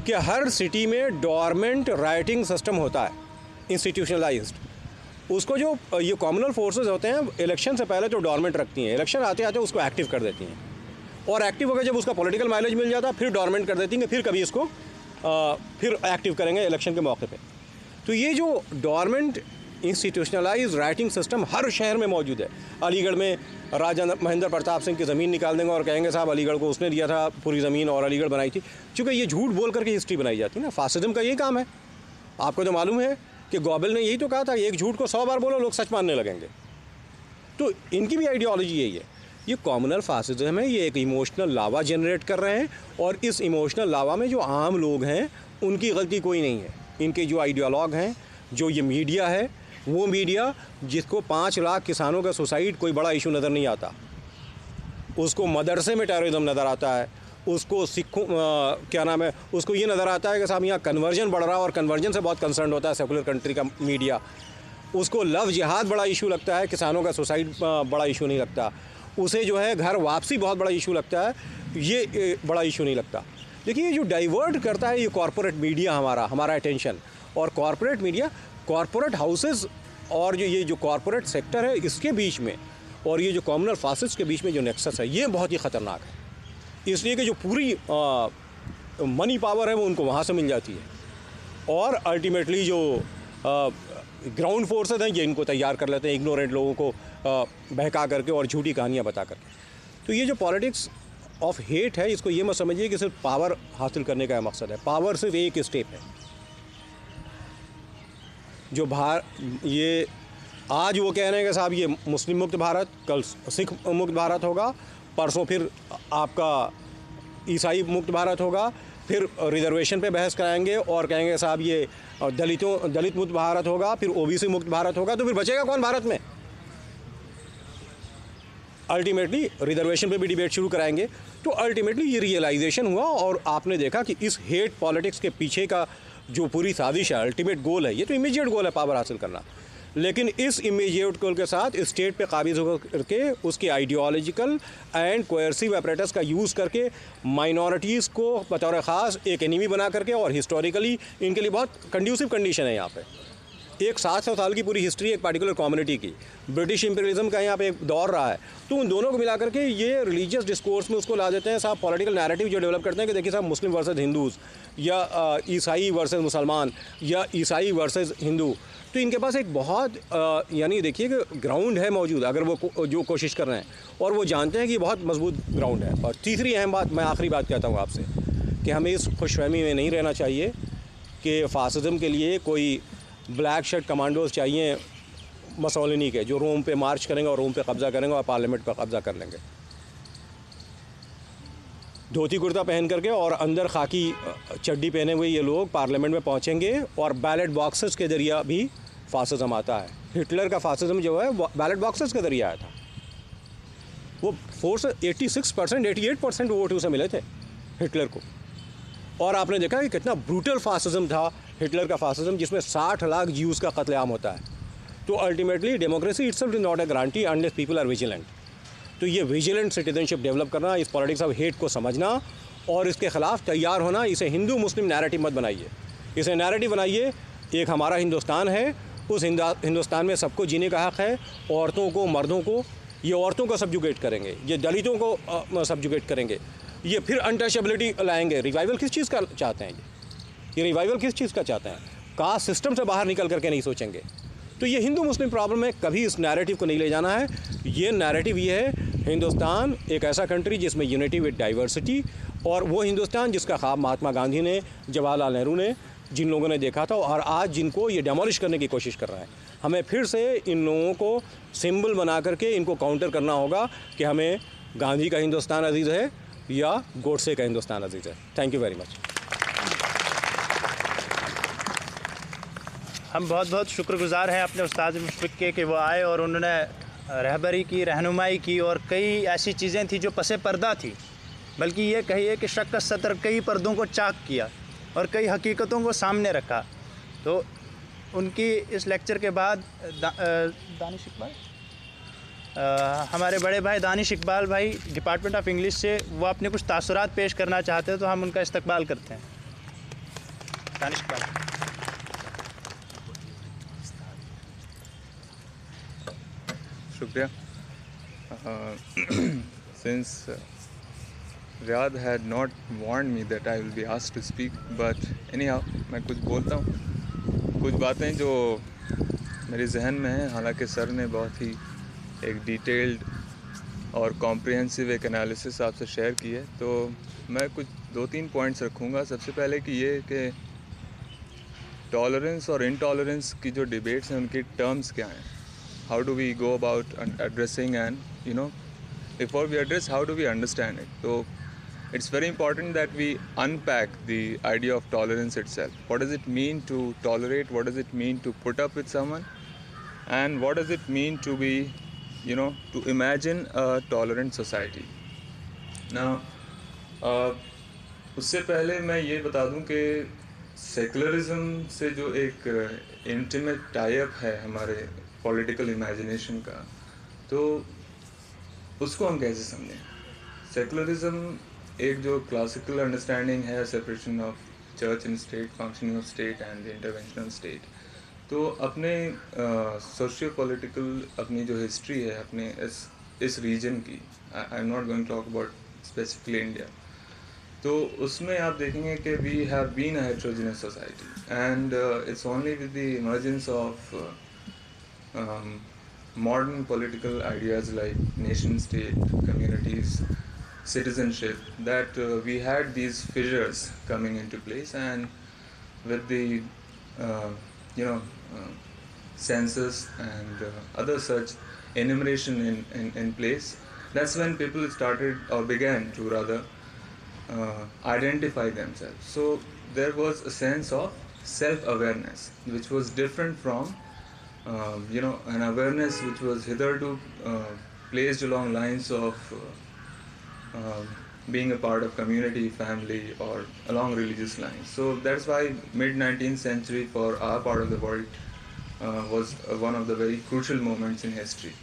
کہ ہر سٹی میں ڈورمنٹ رائٹنگ سسٹم ہوتا ہے انسٹیٹیوشنلائزڈ اس کو جو یہ کامنل فورسز ہوتے ہیں الیکشن سے پہلے جو ڈورمنٹ رکھتی ہیں الیکشن آتے آتے اس کو ایکٹیو کر دیتی ہیں اور ایکٹیو ہو کے جب اس کا پولیٹیکل مائلیج مل جاتا پھر ڈورمنٹ کر دیتی ہیں پھر کبھی اس کو پھر ایکٹیو کریں گے الیکشن کے موقع پہ تو یہ جو ڈورمنٹ انسٹیٹیوشنلائز رائٹنگ سسٹم ہر شہر میں موجود ہے علی گڑھ میں راجہ مہندر پرتاپ سنگھ کی زمین نکال دیں گے اور کہیں گے صاحب علی گڑھ کو اس نے دیا تھا پوری زمین اور علی گڑھ بنائی تھی چونکہ یہ جھوٹ بول کر کے ہسٹری بنائی جاتی ہے نا فاسزم کا یہی کام ہے آپ کو تو معلوم ہے کہ گوبل نے یہی تو کہا تھا ایک جھوٹ کو سو بار بولو لوگ سچ ماننے لگیں گے تو ان کی بھی آئیڈیالوجی یہی ہے یہ کامنل فاسزم ہے یہ ایک ایموشنل لاوا جنریٹ کر رہے ہیں اور اس ایموشنل لاوہ میں جو عام لوگ ہیں ان کی غلطی کوئی نہیں ہے ان کے جو آئیڈیالوگ ہیں جو یہ میڈیا ہے وہ میڈیا جس کو پانچ لاکھ کسانوں کا سوسائڈ کوئی بڑا ایشو نظر نہیں آتا اس کو مدرسے میں ٹیررزم نظر آتا ہے اس کو سکھوں کیا نام ہے اس کو یہ نظر آتا ہے کہ صاحب یہاں کنورجن بڑھ رہا ہے اور کنورژن سے بہت کنسرنڈ ہوتا ہے سیکولر کنٹری کا میڈیا اس کو لف جہاد بڑا ایشو لگتا ہے کسانوں کا سوسائڈ بڑا ایشو نہیں لگتا اسے جو ہے گھر واپسی بہت بڑا ایشو لگتا ہے یہ بڑا ایشو نہیں لگتا لیکن یہ جو ڈائیورٹ کرتا ہے یہ کارپوریٹ میڈیا ہمارا ہمارا اٹینشن اور کارپوریٹ میڈیا کارپوریٹ ہاؤسز اور جو یہ جو کارپوریٹ سیکٹر ہے اس کے بیچ میں اور یہ جو کامنل فاسز فاسس کے بیچ میں جو نیکسس ہے یہ بہت ہی خطرناک ہے اس لیے کہ جو پوری منی پاور ہے وہ ان کو وہاں سے مل جاتی ہے اور الٹیمیٹلی جو گراؤنڈ فورسز ہیں یہ ان کو تیار کر لیتے ہیں اگنورنٹ لوگوں کو بہکا کر کے اور جھوٹی کہانیاں بتا کر کے تو یہ جو پالیٹکس آف ہیٹ ہے اس کو یہ مت سمجھیے کہ صرف پاور حاصل کرنے کا مقصد ہے پاور صرف ایک اسٹیپ ہے جو بھار یہ آج وہ کہہ رہے ہیں کہ صاحب یہ مسلم مکت بھارت کل سکھ مکت بھارت ہوگا پرسوں پھر آپ کا عیسائی مکت بھارت ہوگا پھر ریزرویشن پہ بحث کرائیں گے اور کہیں گے صاحب یہ دلتوں دلت مکت بھارت ہوگا پھر او بی سی مکت بھارت ہوگا تو پھر بچے گا کون بھارت میں الٹیمیٹلی ریزرویشن پہ بھی ڈیبیٹ شروع کرائیں گے تو الٹیمیٹلی یہ ریئلائزیشن ہوا اور آپ نے دیکھا کہ اس ہیٹ پالیٹکس کے پیچھے کا جو پوری سازش ہے الٹیمیٹ گول ہے یہ تو امیجیٹ گول ہے پاور حاصل کرنا لیکن اس امیجیٹ گول کے ساتھ اسٹیٹ پہ قابض ہو کر کے اس کی آئیڈیالوجیکل اینڈ کوئرسیو اپریٹس کا یوز کر کے مائنورٹیز کو بطور خاص ایک انیمی بنا کر کے اور ہسٹوریکلی ان کے لیے بہت کنڈیوسو کنڈیشن ہے یہاں پہ ایک سات سو سال کی پوری ہسٹری ایک پارٹیکولر کمیونٹی کی برٹش امپریلزم کا یہاں پہ ایک دور رہا ہے تو ان دونوں کو ملا کر کے یہ ریلیجیس ڈسکورس میں اس کو لا دیتے ہیں صاحب پولیٹیکل نیرٹیو جو ڈیولپ کرتے ہیں کہ دیکھیے صاحب مسلم ورسز ہندوز یا عیسائی ورسز مسلمان یا عیسائی ورسز ہندو تو ان کے پاس ایک بہت یعنی دیکھیے کہ گراؤنڈ ہے موجود اگر وہ جو کوشش کر رہے ہیں اور وہ جانتے ہیں کہ یہ بہت مضبوط گراؤنڈ ہے اور تیسری اہم بات میں آخری بات کہتا ہوں آپ سے کہ ہمیں اس خوش فہمی میں نہیں رہنا چاہیے کہ فاسزم کے لیے کوئی بلیک شرٹ کمانڈوز چاہیے مسولنی کے جو روم پہ مارچ کریں گے اور روم پہ قبضہ کریں گے اور پارلیمنٹ پہ قبضہ کر لیں گے دھوتی کرتا پہن کر کے اور اندر خاکی چڈی پہنے ہوئے یہ لوگ پارلیمنٹ میں پہنچیں گے اور بیلٹ باکسز کے ذریعہ بھی فاسزم آتا ہے ہٹلر کا فاسزم جو ہے بیلٹ باکسز کے ذریعہ آیا تھا وہ force eighty six percent eighty eight percent vote اسے ملے تھے ہٹلر کو اور آپ نے دیکھا کہ کتنا بروٹل فاسزم تھا ہٹلر کا فاسزم جس میں ساٹھ لاکھ جیوز کا قتل عام ہوتا ہے تو ultimately democracy not a guarantee people are vigilant تو یہ ویجیلنٹ سٹیزن شپ ڈیولپ کرنا اس پالیٹکس آف ہیٹ کو سمجھنا اور اس کے خلاف تیار ہونا اسے ہندو مسلم نیرٹیو مت بنائیے اسے نیرٹیو بنائیے ایک ہمارا ہندوستان ہے اس ہندوستان میں سب کو جینے کا حق ہے عورتوں کو مردوں کو یہ عورتوں کو سبجوگیٹ کریں گے یہ دلتوں کو سبجوگیٹ کریں گے یہ پھر انٹچبلٹی لائیں گے ریوائول کس چیز کا چاہتے ہیں یہ یہ ریوائول کس چیز کا چاہتے ہیں کاسٹ سسٹم سے باہر نکل کر کے نہیں سوچیں گے تو یہ ہندو مسلم پرابلم ہے کبھی اس نیریٹو کو نہیں لے جانا ہے یہ نیریٹیو یہ ہے ہندوستان ایک ایسا کنٹری جس میں یونٹی وتھ ڈائیورسٹی اور وہ ہندوستان جس کا خواب مہاتما گاندھی نے جواہر لال نہرو نے جن لوگوں نے دیکھا تھا اور آج جن کو یہ ڈیمولش کرنے کی کوشش کر رہا ہے ہمیں پھر سے ان لوگوں کو سمبل بنا کر کے ان کو کاؤنٹر کرنا ہوگا کہ ہمیں گاندھی کا ہندوستان عزیز ہے یا گوڈسے کا ہندوستان عزیز ہے تھینک یو ویری مچ ہم بہت بہت شکر گزار ہیں اپنے استاد مشفق کے کہ وہ آئے اور انہوں نے رہبری کی رہنمائی کی اور کئی ایسی چیزیں تھیں جو پس پردہ تھی بلکہ یہ کہیے کہ شک کا سطر کئی پردوں کو چاک کیا اور کئی حقیقتوں کو سامنے رکھا تو ان کی اس لیکچر کے بعد دانش اقبال ہمارے بڑے بھائی دانش اقبال بھائی ڈپارٹمنٹ آف انگلش سے وہ اپنے کچھ تاثرات پیش کرنا چاہتے ہیں تو ہم ان کا استقبال کرتے ہیں دانش اقبال شکریہ سنس ریاد ہے not warned me that I will be as to speak but any how میں کچھ بولتا ہوں کچھ باتیں جو میرے ذہن میں ہیں حالانکہ سر نے بہت ہی ایک ڈیٹیلڈ اور کمپریہنسو ایک انالیسس آپ سے شیئر کی ہے تو میں کچھ دو تین پوائنٹس رکھوں گا سب سے پہلے کہ یہ کہ ٹالرنس اور انٹالرنس کی جو ڈبیٹس ہیں ان کی ٹرمس کیا ہیں how do we go about addressing and you know before we address how do we understand it تو it's very important that we unpack the idea of tolerance itself what does it mean to tolerate what does it mean to put up with one and what does it mean to be you know to imagine a tolerant society نا اس سے پہلے میں یہ بتا دوں کہ secularism سے جو ایک انٹیمیٹ ٹائی اپ ہے ہمارے پولیٹیکل امیجنیشن کا تو اس کو ہم کیسے سمجھیں سیکولرزم ایک جو کلاسیکل انڈرسٹینڈنگ ہے separation of church and state functioning of state and the interventional state تو اپنے سوشیو پولیٹیکل اپنی جو ہسٹری ہے اپنے اس اس ریجن کی I am not going talk about specifically India تو اس میں آپ دیکھیں گے کہ we have been heterogeneous society and it's only with the emergence of Um, modern political ideas like nation-state, communities, citizenship, that uh, we had these fissures coming into place. And with the uh, uh, census and other such enumeration in place, that's when people started, or began to rather, identify themselves. So there was a sense of self-awareness which was different from um, an awareness which was hitherto um, placed along lines of uh, um, being a part of community, family, or along religious lines. So that's why mid-19th century for our part of the world uh, was uh, one of the very crucial moments in history.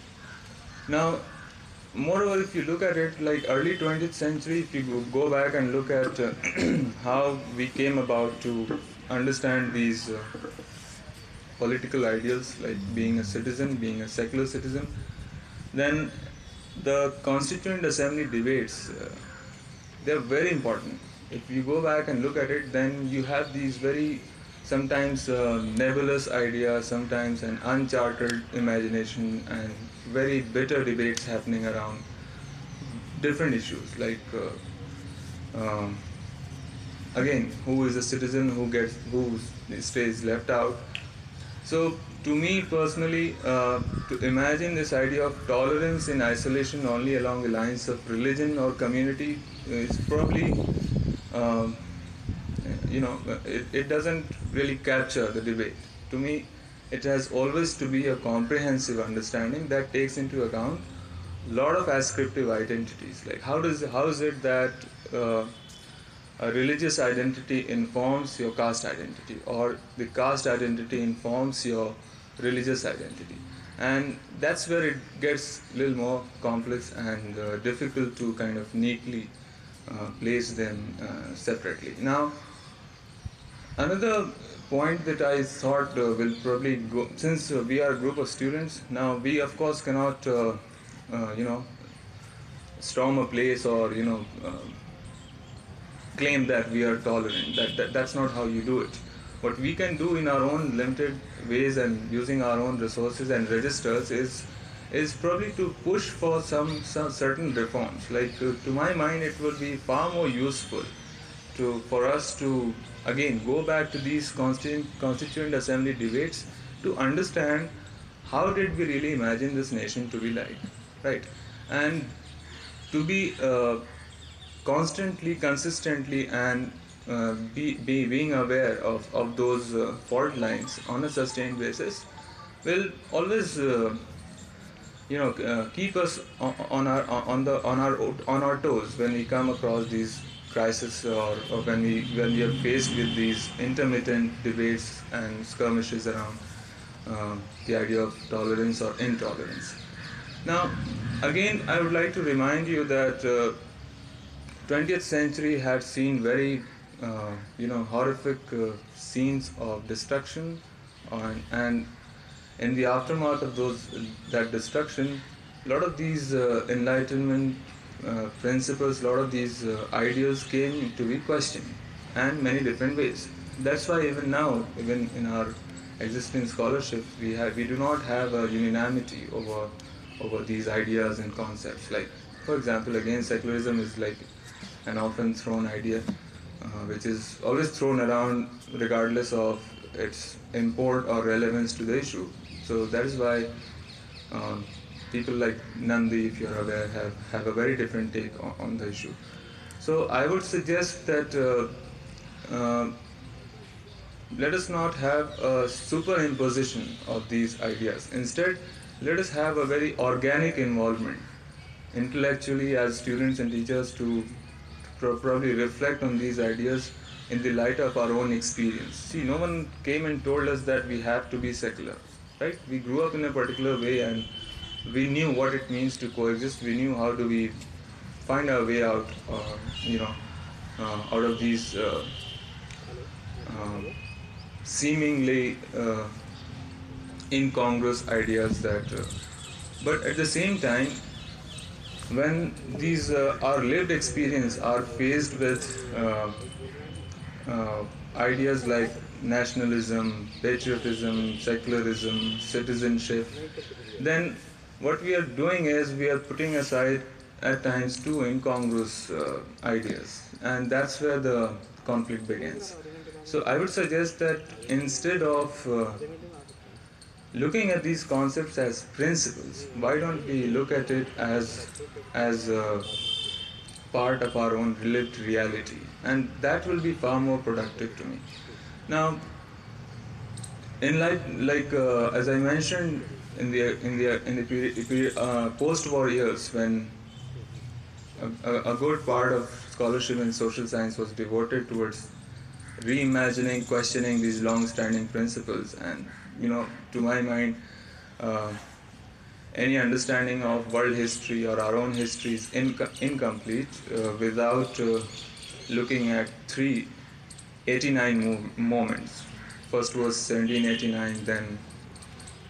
Now, moreover, if you look at it, like early 20th century, if you go back and look at how we came about to understand these political ideals like being a citizen, being a secular citizen, then the Constituent Assembly debates, uh, they are very important. If you go back and look at it, then you have these very sometimes uh, nebulous ideas, sometimes an uncharted imagination, and very bitter debates happening around different issues like uh, um, again, who is a citizen, who stays left out, so to me personally, uh, to imagine this idea of tolerance in isolation only along the lines of religion or community is probably, uh, it doesn't really capture the debate. To me, it has always to be a comprehensive understanding that takes into account a lot of ascriptive identities. Like how is it that uh, a religious identity informs your caste identity, or the caste identity informs your religious identity. And that's where it gets a little more complex and uh, difficult to kind of neatly uh, place them uh, separately. Now, another point that I thought will probably go, since we are a group of students, now we of course cannot, storm a place or, claim that we are tolerant. That's not how you do it. What we can do in our own limited ways and using our own resources and registers is probably to push for some certain reforms. Like uh, to my mind, it will be far more useful for us to again go back to these constituent assembly debates to understand how did we really imagine this nation to be like, right? And to be uh, constantly, consistently, and uh, be being aware of those uh, fault lines on a sustained basis will always uh, keep us on our toes when we come across these crises, or when we are faced with these intermittent debates and skirmishes around the idea of tolerance or intolerance. Now, again, I would like to remind you that 20th century had seen very uh, horrific uh, scenes of destruction, and in the aftermath of that destruction, a lot of these uh, enlightenment principles, a lot of these ideals came into be questioned, and many different ways. That's why even now, even in our existing scholarship, we do not have a unanimity over these ideas and concepts. Like, for example, again, secularism is like an often thrown idea uh, which is always thrown around regardless of its import or relevance to the issue. So that is why um, people like Nandi, if you're aware, have a very different take on the issue. So I would suggest that uh, uh, let us not have a superimposition of these ideas. Instead, let us have a very organic involvement intellectually as students and teachers to probably reflect on these ideas in the light of our own experience. See, no one came and told us that we have to be secular, right? We grew up in a particular way and we knew what it means to coexist. We knew how do we find our way out, uh, uh, out of these uh, seemingly incongruous ideas that, but at the same time, when these uh, our lived experience are faced with uh, uh, ideas like nationalism, patriotism, secularism, citizenship, then what we are doing is we are putting aside at times two incongruous ideas, and that's where the conflict begins. So I would suggest that instead of Looking at these concepts as principles, why don't we look at it as a part of our own lived reality? And that will be far more productive to me. Now, in life, like uh, as I mentioned in the uh, post-war years, when a good part of scholarship in social science was devoted towards reimagining, questioning these long-standing principles, and to my mind, um, any understanding of world history or our own history is incomplete uh, without uh, looking at three 89 moments. First was 1789, then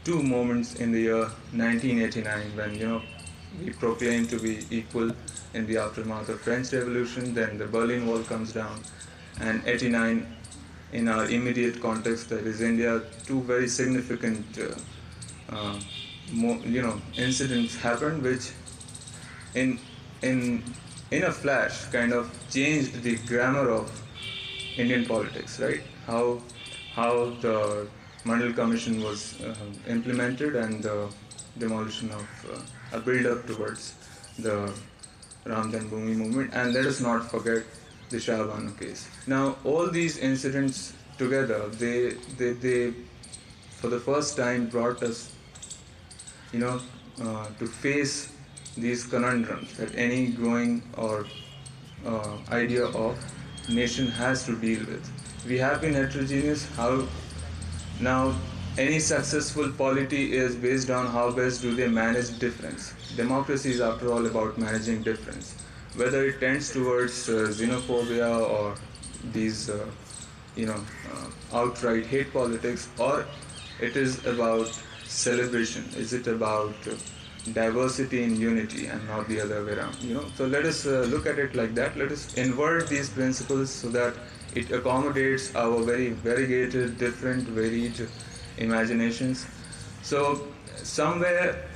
two moments in the year 1989 when we proclaimed to be equal in the aftermath of French Revolution, then the Berlin Wall comes down, and 89 in our immediate context, that is India, two very significant uh, uh, incidents happened, which in a flash kind of changed the grammar of Indian politics, right? How the Mandal Commission was uh, implemented, and the demolition of a build-up towards the Ram Janmabhoomi movement. And let us not forget the Shah Bano case. Now all these incidents together, they for the first time brought us, uh, to face these conundrums that any growing or uh, idea of nation has to deal with. We have been heterogeneous. Now any successful polity is based on how best do they manage difference. Democracy is after all about managing difference whether it tends towards uh, xenophobia or these uh, uh, outright hate politics, or it is about celebration. Is it about diversity in unity and not the other way around? So let us look at it like that. Let us invert these principles so that it accommodates our very variegated, different, varied imaginations. So somewhere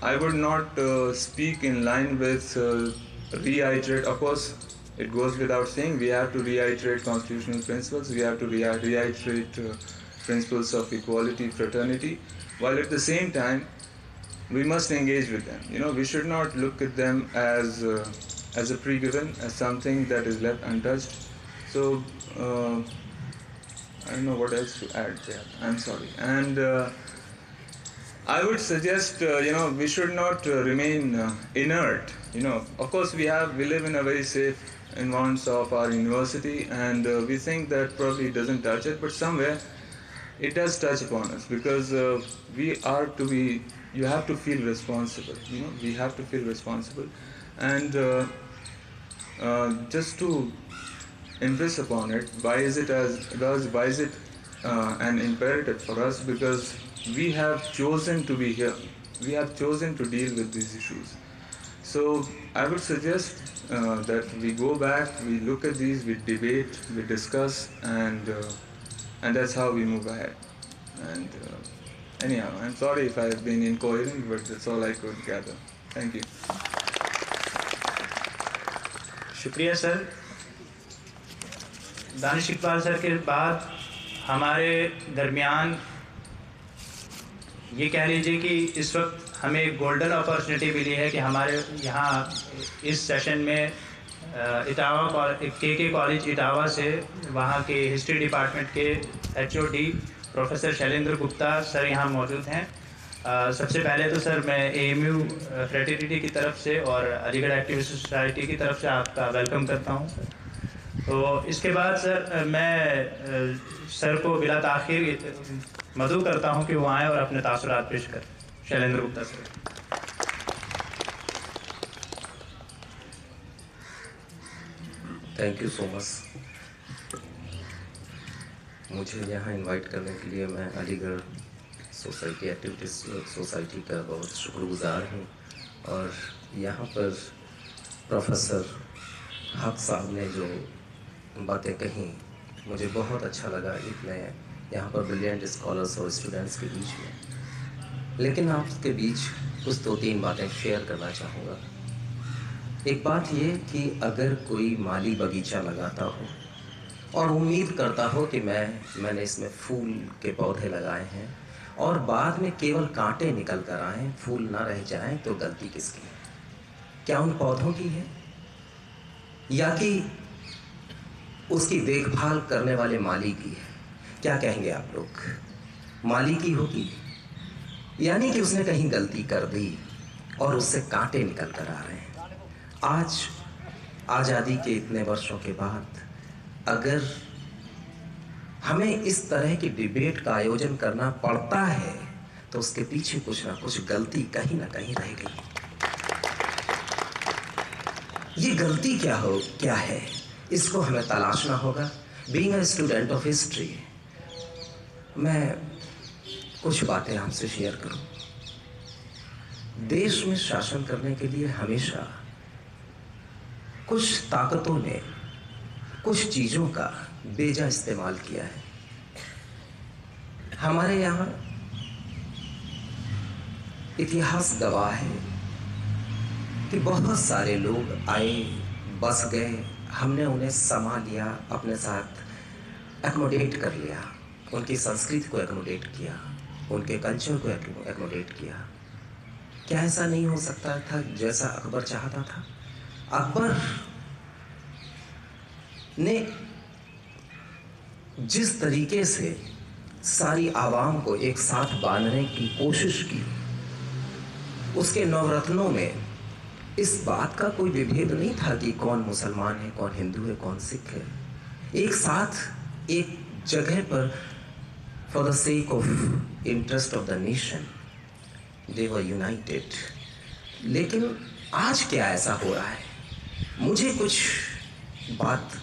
I would not speak in line with reiterate, of course, it goes without saying, we have to reiterate constitutional principles, we have to reiterate uh, principles of equality, fraternity, while at the same time, we must engage with them. You know, we should not look at them as uh, a pre-given, as something that is left untouched. So, um, I don't know what else to add there, I'm sorry. And uh, I would suggest, you know, we should not remain inert of course, we live in a very safe environment of our university, and uh, we think that probably it doesn't touch it, but somewhere it does touch upon us, because uh, you have to feel responsible. We have to feel responsible, and uh, just to impress upon it, why is it an imperative for us? Because we have chosen to be here. We have chosen to deal with these issues. So I would suggest that we go back we look a these with debate discuss and how we moot and sorry thank you شکریہ sir دانش اقبال سر کے بعد ہمارے درمیان یہ کہہ لیجیے کہ اس وقت ہمیں ایک گولڈن اپارچونیٹی ملی ہے کہ ہمارے یہاں اس سیشن میں اٹاوا کے کے کالج اٹاوا سے وہاں کے ہسٹری ڈپارٹمنٹ کے H O D professor Shailendra Gupta sir یہاں موجود ہیں سب سے پہلے تو سر میں اے ایم یو فریٹرنیٹی کی طرف سے اور علی گڑھ ایکٹیو سوسائٹی کی طرف سے آپ کا ویلکم کرتا ہوں تو اس کے بعد سر میں سر کو بلا تاخیر مدعو کرتا ہوں کہ وہ آئیں اور اپنے تاثرات پیش کریں Shailendra Gupta sir thank you so much مجھے یہاں انوائٹ کرنے کے لیے میں Aligarh society activities society کا بہت شکر گزار ہوں اور یہاں پر پروفیسر حق صاحب نے جو باتیں کہیں مجھے بہت اچھا لگا ایک نئے یہاں پر بریلینٹ اسکالرس اور اسٹوڈنٹس کے بیچ میں لیکن آپ کے بیچ اس دو تین باتیں شیئر کرنا چاہوں گا ایک بات یہ کہ اگر کوئی مالی باغیچہ لگاتا ہو اور امید کرتا ہو کہ میں نے اس میں پھول کے پودے لگائے ہیں اور بعد میں کیول کانٹے نکل کر آئیں پھول نہ رہ جائیں تو غلطی کس کی ہے کیا ان پودوں کی ہے یا کہ اس کی دیکھ بھال کرنے والے مالی کی ہے کیا کہیں گے آپ لوگ مالی کی ہوگی یعنی کہ اس نے کہیں گلتی کر دی اور اس سے کانٹے نکل کر آ رہے ہیں آج آزادی کے اتنے وشوں کے بعد اگر ہمیں اس طرح کی ڈبیٹ کا آیوجن کرنا پڑتا ہے تو اس کے پیچھے کچھ نہ کچھ غلطی کہیں نہ کہیں رہ گئی یہ غلطی کیا ہو کیا ہے اس کو ہمیں تلاشنا ہوگا being a student of history میں کچھ باتیں آپ سے شیئر کروں دیش میں شاشن کرنے کے لیے ہمیشہ کچھ طاقتوں نے کچھ چیزوں کا بیجا استعمال کیا ہے ہمارے یہاں اتہاس گواہ ہے کہ بہت سارے لوگ آئے بس گئے ہم نے انہیں سما لیا اپنے ساتھ ایکوموڈیٹ کر لیا ان کی سنسکرت کو اکموڈیٹ کیا ان کے کلچر کو ایک کیا کیا ایسا نہیں ہو سکتا تھا جیسا اکبر چاہتا تھا اکبر نے جس طریقے سے ساری عوام کو ایک ساتھ باندھنے کی کوشش کی اس کے نورتنوں میں اس بات کا کوئی وبے نہیں تھا کہ کون مسلمان ہے کون ہندو ہے کون سکھ ہے ایک ساتھ ایک جگہ پر For the sake of interest of the nation, they were united. لیکن آج کیا ایسا ہو رہا ہے مجھے کچھ بات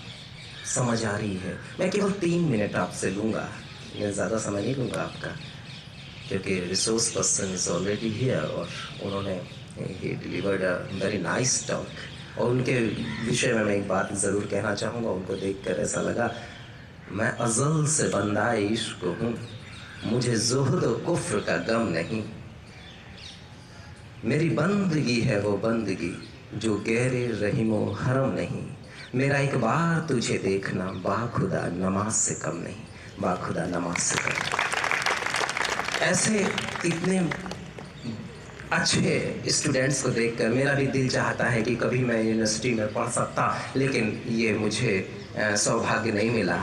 سمجھ آ رہی ہے میں کیول تین منٹ آپ سے لوں گا میں زیادہ سمجھ نہیں لوں گا آپ کا کیونکہ resource person is already here اور انہوں نے ہی ڈلیورڈ ویری نائس ٹاک اور ان کے وشے میں میں ایک بات ضرور کہنا چاہوں گا ان کو دیکھ کر ایسا لگا میں ازل سے بندہ عشق ہوں مجھے زہد و کفر کا غم نہیں میری بندگی ہے وہ بندگی جو گہرے رحم و حرم نہیں میرا ایک بار تجھے دیکھنا با خدا نماز سے کم نہیں با خدا نماز سے کم نہیں ایسے اتنے اچھے اسٹوڈینٹس کو دیکھ کر میرا بھی دل چاہتا ہے کہ کبھی میں یونیورسٹی میں پڑھ سکتا لیکن یہ مجھے سوبھاگیہ نہیں ملا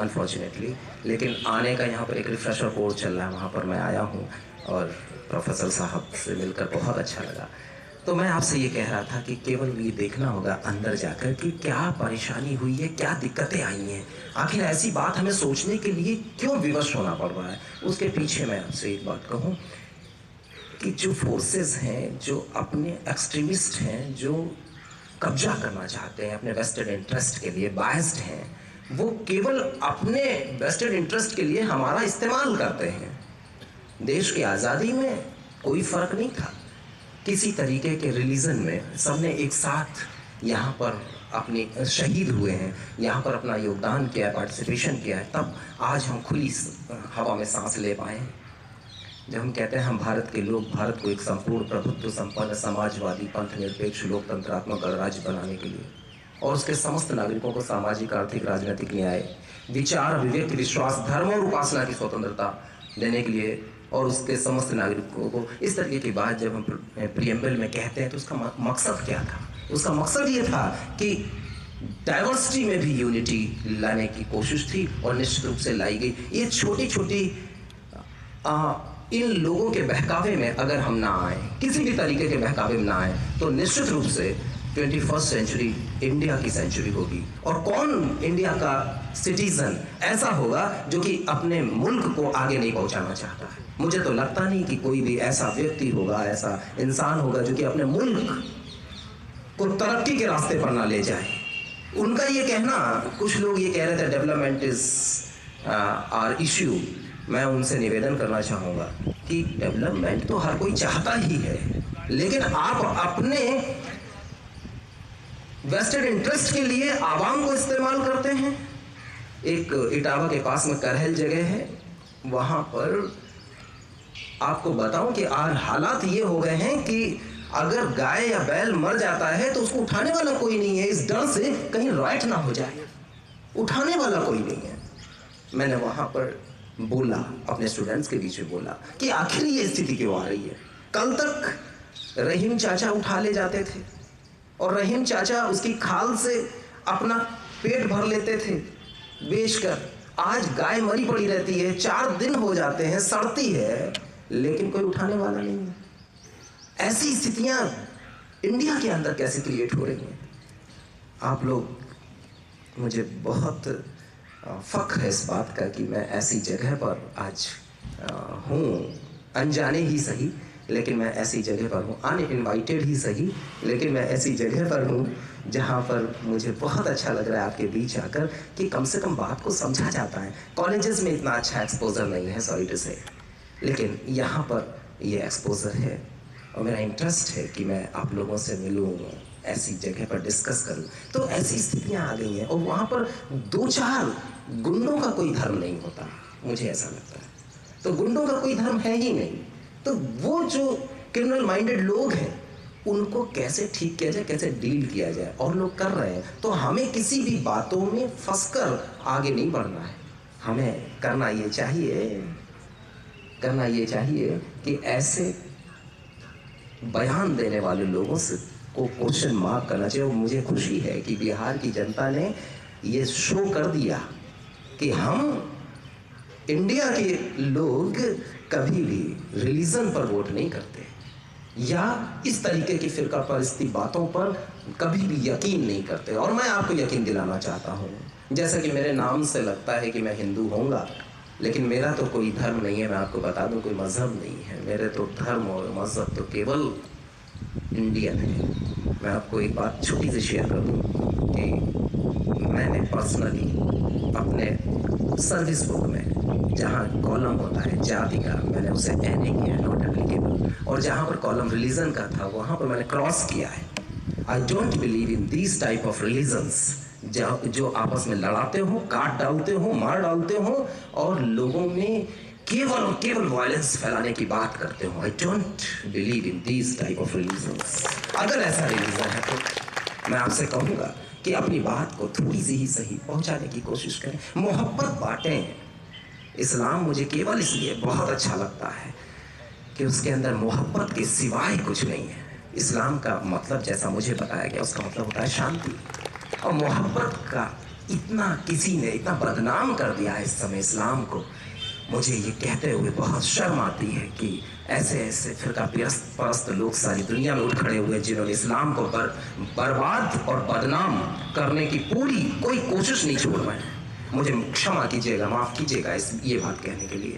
انفارچونیٹلی uh, لیکن آنے کا یہاں پر ایک ریفریشر کورس چل رہا ہے وہاں پر میں آیا ہوں اور پروفیسر صاحب سے مل کر بہت اچھا لگا تو میں آپ سے یہ کہہ رہا تھا کہ کیول یہ دیکھنا ہوگا اندر جا کر کہ کیا پریشانی ہوئی ہے کیا دقتیں آئی ہیں آخر ایسی بات ہمیں سوچنے کے لیے کیوں ویوش ہونا پڑ رہا ہے اس کے پیچھے میں آپ سے ایک بات کہوں کہ جو فورسز ہیں جو اپنے ایکسٹریمسٹ ہیں جو قبضہ کرنا چاہتے ہیں اپنے ویسٹرن انٹرسٹ کے لیے بائزڈ ہیں وہ کیول اپنے بیسٹڈ انٹرسٹ کے لیے ہمارا استعمال کرتے ہیں دیش کی آزادی میں کوئی فرق نہیں تھا کسی طریقے کے ریلیزن میں سب نے ایک ساتھ یہاں پر اپنے شہید ہوئے ہیں یہاں پر اپنا یوگدان کیا ہے پارٹیسپیشن کیا ہے تب آج ہم کھلی ہوا میں سانس لے پائے ہیں جب ہم کہتے ہیں ہم بھارت کے لوگ بھارت کو ایک سمپورن پربھتو سمپن سماجوادی پنتھ لوک تنتراتمک گڑراج بنانے کے لیے اور اس کے سمست ناگرکوں کو ساماجک آرتھک راجنتک نیائےچار ووک وشواس دھرم اور اپاسنا کی سوتنتا دینے کے لیے اور اس کے سمست ناگرکوں کو اس طریقے کی بات جب ہم پی ایم ایل میں کہتے ہیں تو اس کا مقصد کیا تھا اس کا مقصد یہ تھا کہ ڈائورسٹی میں بھی یونیٹی لانے کی کوشش تھی اور نشچت روپ سے لائی گئی یہ چھوٹی چھوٹی ان لوگوں کے بہکاوے میں اگر ہم نہ آئیں کسی بھی طریقے کے بہکاوے میں نہ آئیں تو نشچ روپ سے ٹوینٹی فرسٹ سینچری انڈیا کی سینچری ہوگی اور کون انڈیا کا سٹیزن ایسا ہوگا جو کہ اپنے ملک کو آگے نہیں پہنچانا چاہتا ہے مجھے تو لگتا نہیں کہ کوئی بھی ایسا ویکتی ہوگا ایسا انسان ہوگا جو کہ اپنے ملک کو ترقی کے راستے پر نہ لے جائے ان کا یہ کہنا کچھ لوگ یہ کہہ رہے تھے ڈیولپمنٹ از آر ایشو میں ان سے نویدن کرنا چاہوں گا کہ ڈیولپمنٹ تو ہر کوئی چاہتا ہی ہے لیکن آپ اپنے ویسٹڈ انٹرسٹ کے لیے عوام کو استعمال کرتے ہیں ایک اٹاوا کے پاس میں کرہل جگہ ہے وہاں پر آپ کو بتاؤں کہ حالات یہ ہو گئے ہیں کہ اگر گائے یا بیل مر جاتا ہے تو اس کو اٹھانے والا کوئی نہیں ہے اس ڈر سے کہیں رائٹ نہ ہو جائے اٹھانے والا کوئی نہیں ہے میں نے وہاں پر بولا اپنے اسٹوڈنٹس کے میں بولا کہ آخری یہ استھتی کیوں آ رہی ہے کل تک رحیم چاچا اٹھا لے جاتے تھے اور رحیم چاچا اس کی کھال سے اپنا پیٹ بھر لیتے تھے بیش کر آج گائے مری پڑی رہتی ہے چار دن ہو جاتے ہیں سڑتی ہے لیکن کوئی اٹھانے والا نہیں ہے ایسی استھتیاں انڈیا کے اندر کیسے کریٹ ہو رہی ہیں آپ لوگ مجھے بہت فخر ہے اس بات کا کہ میں ایسی جگہ پر آج ہوں انجانے ہی صحیح لیکن میں ایسی جگہ پر ہوں ان انوائٹیڈ ہی صحیح لیکن میں ایسی جگہ پر ہوں جہاں پر مجھے بہت اچھا لگ رہا ہے آپ کے بیچ آ کر کہ کم سے کم بات کو سمجھا جاتا ہے کالجز میں اتنا اچھا ایکسپوزر نہیں ہے سوری ٹو سے لیکن یہاں پر یہ ایکسپوزر ہے اور میرا انٹرسٹ ہے کہ میں آپ لوگوں سے ملوں ایسی جگہ پر ڈسکس کروں تو ایسی استھتیاں آ گئی ہیں اور وہاں پر دو چار گنڈوں کا کوئی دھرم نہیں ہوتا مجھے ایسا لگتا ہے تو گنڈوں کا کوئی دھرم ہے ہی نہیں تو وہ جو کرمنل مائنڈڈ لوگ ہیں ان کو کیسے ٹھیک کیا جائے کیسے ڈیل کیا جائے اور لوگ کر رہے ہیں تو ہمیں کسی بھی باتوں میں پھنس کر آگے نہیں بڑھنا ہے ہمیں کرنا یہ چاہیے کرنا یہ چاہیے کہ ایسے بیان دینے والے لوگوں سے کو کوشچن مارک کرنا چاہیے اور مجھے خوشی ہے کہ بہار کی جنتا نے یہ شو کر دیا کہ ہم انڈیا کے لوگ کبھی بھی ریلیزن پر ووٹ نہیں کرتے یا اس طریقے کی فرقہ پرستی باتوں پر کبھی بھی یقین نہیں کرتے اور میں آپ کو یقین دلانا چاہتا ہوں جیسا کہ میرے نام سے لگتا ہے کہ میں ہندو ہوں گا لیکن میرا تو کوئی دھرم نہیں ہے میں آپ کو بتا دوں کوئی مذہب نہیں ہے میرے تو دھرم اور مذہب تو کیول انڈین ہے میں آپ کو ایک بات چھوٹی سے شیئر کر دوں کہ میں نے پرسنلی اپنے سروس بک میں جہاں کالم ہوتا ہے جاتی کا میں نے اسے این نے کیا ہے ناٹ اپلیکیبل اور جہاں پر کالم ریلیزن کا تھا وہاں پر میں نے کراس کیا ہے I don't believe in these type of religions جو آپس میں لڑاتے ہوں کاٹ ڈالتے ہوں مار ڈالتے ہوں اور لوگوں میں کیول اور کیول وائلنس پھیلانے کی بات کرتے ہوں I don't believe in these type of religions اگر ایسا ریلیزن ہے تو میں آپ سے کہوں گا کہ اپنی بات کو تھوڑی سی ہی صحیح پہنچانے کی کوشش کریں محبت بانٹیں اسلام مجھے کیول اس لیے بہت اچھا لگتا ہے کہ اس کے اندر محبت کے سوائے کچھ نہیں ہے اسلام کا مطلب جیسا مجھے بتایا گیا اس کا مطلب ہوتا ہے شانتی اور محبت کا اتنا کسی نے اتنا بدنام کر دیا ہے اس سمے اسلام کو مجھے یہ کہتے ہوئے بہت شرم آتی ہے کہ ایسے ایسے فرقہ پرست پرست لوگ ساری دنیا میں اٹھ کھڑے ہوئے جنہوں نے اسلام کو بر برباد اور بدنام کرنے کی پوری کوئی کوشش نہیں چھوڑ رہے ہیں مجھے شمع کیجیے گا معاف کیجیے گا اس یہ بات کہنے کے لیے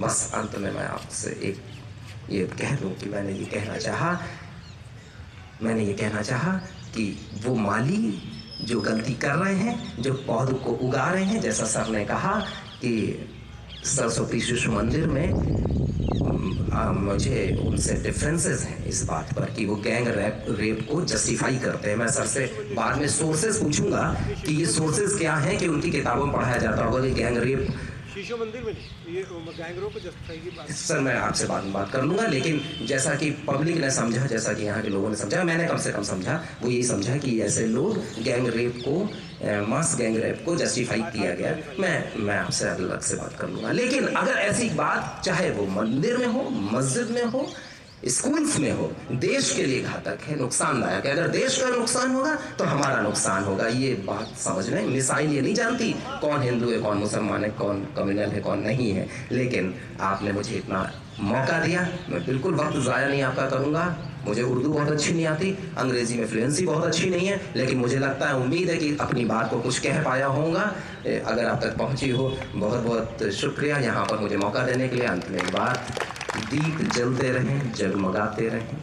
بس انت میں میں آپ سے ایک یہ کہہ دوں کہ میں نے یہ کہنا چاہا میں نے یہ کہنا چاہا کہ وہ مالی جو غلطی کر رہے ہیں جو پودوں کو اگا رہے ہیں جیسا سر نے کہا کہ سرسوتی شیشو مندر میں مجھے ان سے ڈفرینسز ہیں اس بات پر کہ وہ گینگ ریپ ریپ کو جسٹیفائی کرتے ہیں میں سر سے بعد میں سورسز پوچھوں گا کہ یہ سورسز کیا ہیں کہ ان کی کتابوں پڑھایا جاتا ہوگا کہ گینگ ریپ سر میں آپ سے بات کر لوں گا لیکن جیسا کہ پبلک نے سمجھا جیسا کہ یہاں کے لوگوں نے سمجھا میں نے کم سے کم سمجھا وہ یہی سمجھا کہ ایسے لوگ گینگ ریپ کو ماس گینگ ریپ کو جسٹیفائی کیا گیا میں میں آپ سے الگ سے بات کر لوں گا لیکن اگر ایسی بات چاہے وہ مندر میں ہو مسجد میں ہو اسکولس میں ہو دیش کے لیے گھاتک ہے نقصان دایک ہے اگر دیش کا نقصان ہوگا تو ہمارا نقصان ہوگا یہ بات سمجھ ہیں مثائل یہ نہیں جانتی کون ہندو ہے کون مسلمان ہے کون کمیونل ہے کون نہیں ہے لیکن آپ نے مجھے اتنا موقع دیا میں بالکل وقت ضائع نہیں آپ کا کروں گا مجھے اردو بہت اچھی نہیں آتی انگریزی میں فلوئنسی بہت اچھی نہیں ہے لیکن مجھے لگتا ہے امید ہے کہ اپنی بات کو کچھ کہہ پایا ہوں گا اگر آپ تک پہنچی ہو بہت بہت شکریہ یہاں پر مجھے موقع دینے کے لیے انت میں بات دیپ جلتے رہیں جگمگاتے رہیں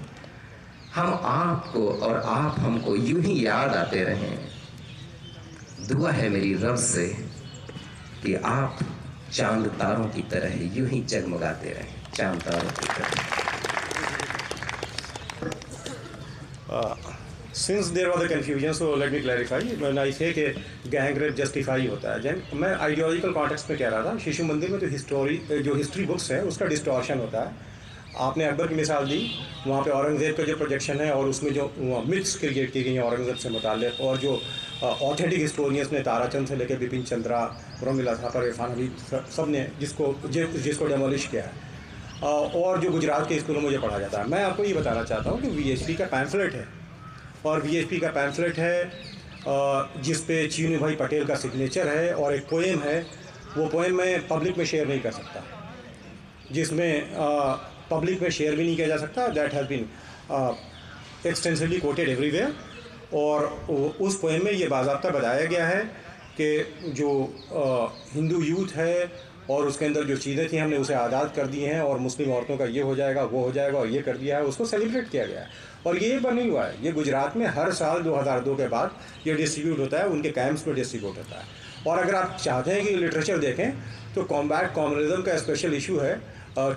ہم آپ کو اور آپ ہم کو یوں ہی یاد آتے رہیں دعا ہے میری رب سے کہ آپ چاند تاروں کی طرح یوں ہی جگمگاتے رہیں چاند تاروں کی طرح since there was the confusion so let me clarify میں ہے کہ گینگ ریپ جسٹیفائی ہوتا ہے جین میں آئیڈیالوجیکل کانٹیکس میں کہہ رہا تھا شیشو مندر میں جو ہسٹوری جو ہسٹری بکس ہیں اس کا ڈسٹورشن ہوتا ہے آپ نے اکبر کی مثال دی وہاں پہ اورنگ زیب جو پروجیکشن ہے اور اس میں جو وہاں مکس کی گئی ہیں اورنگ زیب سے متعلق اور جو آتھیٹک ہسٹورینس نے تارا چند سے لے کے بپن چندرا رومیلا تھاپر عرفان حلید سب نے جس کو جس کو ڈیمولش کیا ہے اور جو گجرات کے اسکولوں میں مجھے پڑھا جاتا ہے میں آپ کو یہ بتانا چاہتا ہوں کہ وی ایچ پی کا پینفلٹ ہے اور بی ایچ پی کا پینسلیٹ ہے جس پہ چینی بھائی پٹیل کا سگنیچر ہے اور ایک پوئم ہے وہ پوئم میں پبلک میں شیئر نہیں کر سکتا جس میں پبلک میں شیئر بھی نہیں کیا جا سکتا that has been extensively quoted everywhere اور اس پوئم میں یہ باضابطہ بتایا گیا ہے کہ جو ہندو یوتھ ہے اور اس کے اندر جو چیزیں تھیں ہم نے اسے آداد کر دی ہیں اور مسلم عورتوں کا یہ ہو جائے گا وہ ہو جائے گا اور یہ کر دیا ہے اس کو سیلیبریٹ کیا گیا ہے اور یہ بنی ہوا ہے یہ گجرات میں ہر سال دو ہزار دو کے بعد یہ ڈسٹریبیوٹ ہوتا ہے ان کے کیمپس میں ڈسٹریبیوٹ ہوتا ہے اور اگر آپ چاہتے ہیں کہ لٹریچر دیکھیں تو کامبیٹ کامنزم کا اسپیشل ایشو ہے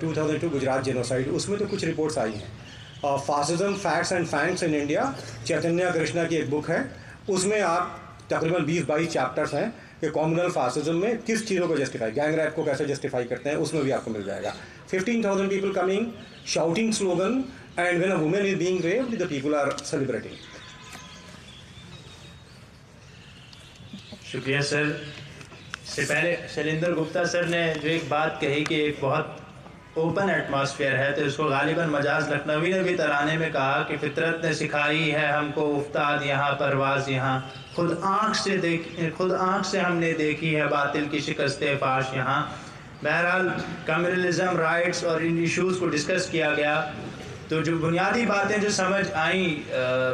two thousand two Gujarat genocide اس میں تو کچھ رپورٹس آئی ہیں fascism facts and fangs in India Chaitanya Krishna کی ایک بک ہے اس میں آپ تقریباً بیس بائیس چیپٹرس ہیں کہ کامنل فاسزم میں کس چیزوں کو جسٹیفائی گینگ ریپ کو کیسے جسٹیفائی کرتے ہیں اس میں بھی آپ کو مل جائے گا fifteen thousand people coming shouting slogan And when a woman is being raped, the people are شکریہ سر اس سے پہلے شلندر گپتا سر نے جو ایک بات کہی کہ ایک بہت اوپن ایٹماسفیئر ہے تو اس کو غالباً مجاز لکھنوی نے بھی ترانے میں کہا کہ فطرت نے سکھائی ہے ہم کو افتاد یہاں پرواز یہاں خود آنکھ سے دیکھ خود آنکھ سے ہم نے دیکھی ہے باطل کی شکست فاش یہاں بہرحال کمیونلزم رائٹس اور ان ایشوز کو ڈسکس کیا گیا تو جو بنیادی باتیں جو سمجھ آئیں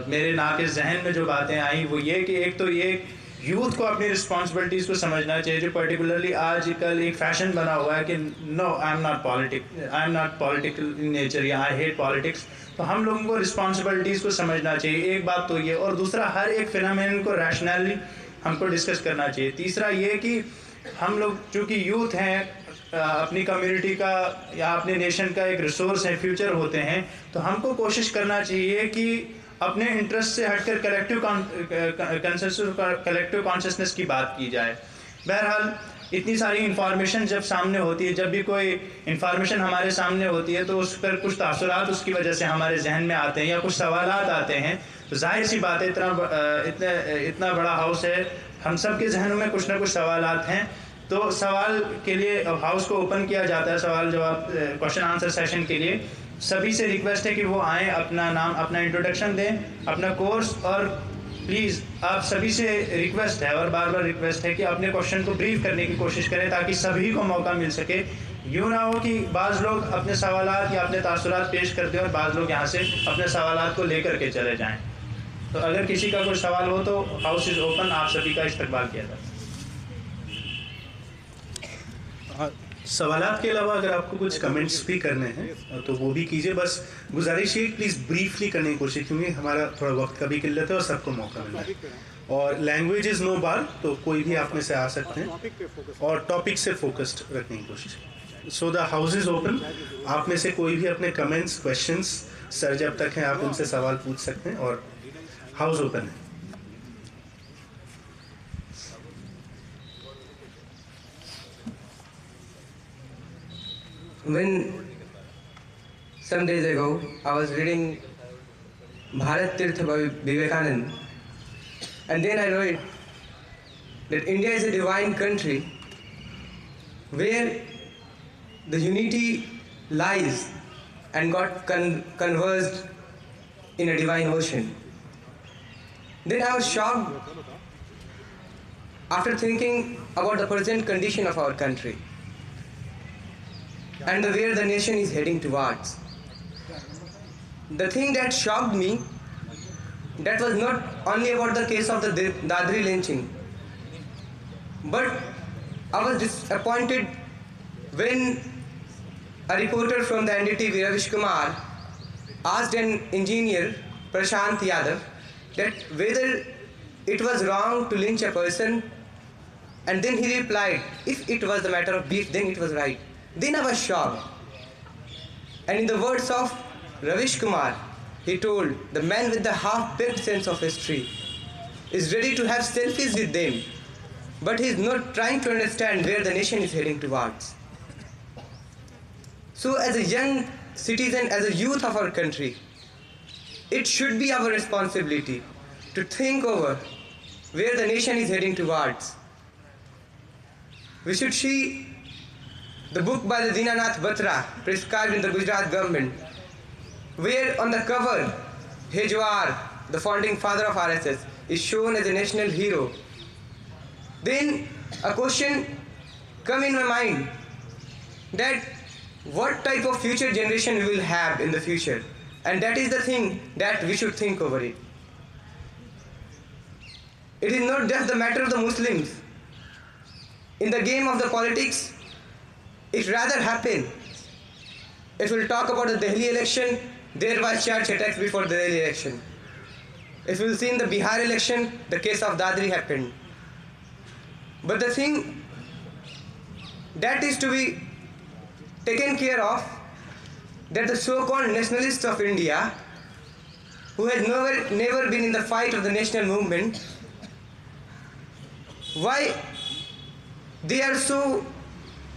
میرے نا کے ذہن میں جو باتیں آئیں وہ یہ کہ ایک تو یہ یوتھ کو اپنی رسپانسبلٹیز کو سمجھنا چاہیے جو پرٹیکولرلی آج کل ایک فیشن بنا ہوا ہے کہ no I am not politic I am not political nature یا آئی ہیٹ پالیٹکس تو ہم لوگوں کو رسپانسبلٹیز کو سمجھنا چاہیے ایک بات تو یہ اور دوسرا ہر ایک فنامین کو ریشنلی ہم کو ڈسکس کرنا چاہیے تیسرا یہ کہ ہم لوگ چونکہ یوتھ ہیں اپنی کمیونٹی کا یا اپنے نیشن کا ایک ریسورس ہے فیوچر ہوتے ہیں تو ہم کو کوشش کرنا چاہیے کہ اپنے انٹرسٹ سے ہٹ کر کلیکٹیو کانسیس کلیکٹیو کانشسنیس کی بات کی جائے بہرحال اتنی ساری انفارمیشن جب سامنے ہوتی ہے جب بھی کوئی انفارمیشن ہمارے سامنے ہوتی ہے تو اس پر کچھ تاثرات اس کی وجہ سے ہمارے ذہن میں آتے ہیں یا کچھ سوالات آتے ہیں تو ظاہر سی بات ہے اتنا اتنا بڑا ہاؤس ہے ہم سب کے ذہنوں میں کچھ نہ کچھ سوالات ہیں تو سوال کے لیے ہاؤس کو اوپن کیا جاتا ہے سوال جواب کوشچن آنسر سیشن کے لیے سبھی سے ریکویسٹ ہے کہ وہ آئیں اپنا نام اپنا انٹروڈکشن دیں اپنا کورس اور پلیز آپ سبھی سے ریکویسٹ ہے اور بار بار ریکویسٹ ہے کہ اپنے کوشچن کو بریف کرنے کی کوشش کریں تاکہ سبھی کو موقع مل سکے یوں نہ ہو کہ بعض لوگ اپنے سوالات یا اپنے تاثرات پیش کر دیں اور بعض لوگ یہاں سے اپنے سوالات کو لے کر کے چلے جائیں تو اگر کسی کا کوئی سوال ہو تو ہاؤس از اوپن آپ سبھی کا استقبال کیا ہے سوالات کے علاوہ اگر آپ کو کچھ کمنٹس بھی کرنے ہیں تو وہ بھی کیجیے بس گزارش یہ پلیز بریفلی کرنے کی کوشش کیونکہ ہمارا تھوڑا وقت کبھی قلت ہے اور سب کو موقع ملا اور لینگویج از نو بار تو کوئی بھی آپ میں سے آ سکتے ہیں اور ٹاپک سے فوکسڈ رکھنے کی کوشش so the house is open آپ میں سے کوئی بھی اپنے کمنٹس کوشچنس سر جب تک ہیں آپ ان سے سوال پوچھ سکتے ہیں اور ہاؤز اوپن ہے one some days ago I was reading Bharat Tirth by Vivekananda and then I noted that India is a divine country where the unity lies and got conversed in divine motion then I was shark after thinking about the present condition of our country and where the nation is heading towards. The thing that shocked me, that was not only about the case of the Dadri lynching, but I was disappointed when a reporter from the NDTV, Ravish Kumar, asked an engineer, Prashant Yadav, that whether it was wrong to lynch a person, and then he replied, if it was the matter of beef, then it was right. They never shocked. And in the words of Ravish Kumar, he told, the man with the half-baked sense of history is ready to have selfies with them, but he is not trying to understand where the nation is heading towards. So as a young citizen, as a youth of our country, it should be our responsibility to think over where the nation is heading towards. We should see the book by the Dinanath Batra, prescribed in the Gujarat government, where on the cover, Hejwar, the founding father of RSS, is shown as a national hero. Then a question come in my mind that what type of future generation we will have in the future, and that is the thing that we should think over it. It is not just the matter of the Muslims. In the game of the politics, it rather happened. It will talk about the Delhi election, thereby charge attacks before the Delhi election. If you will see in the Bihar election, the case of Dadri happened. But the thing that is to be taken care of, that the so-called nationalists of India, who had never been in the fight of the national movement, why they are so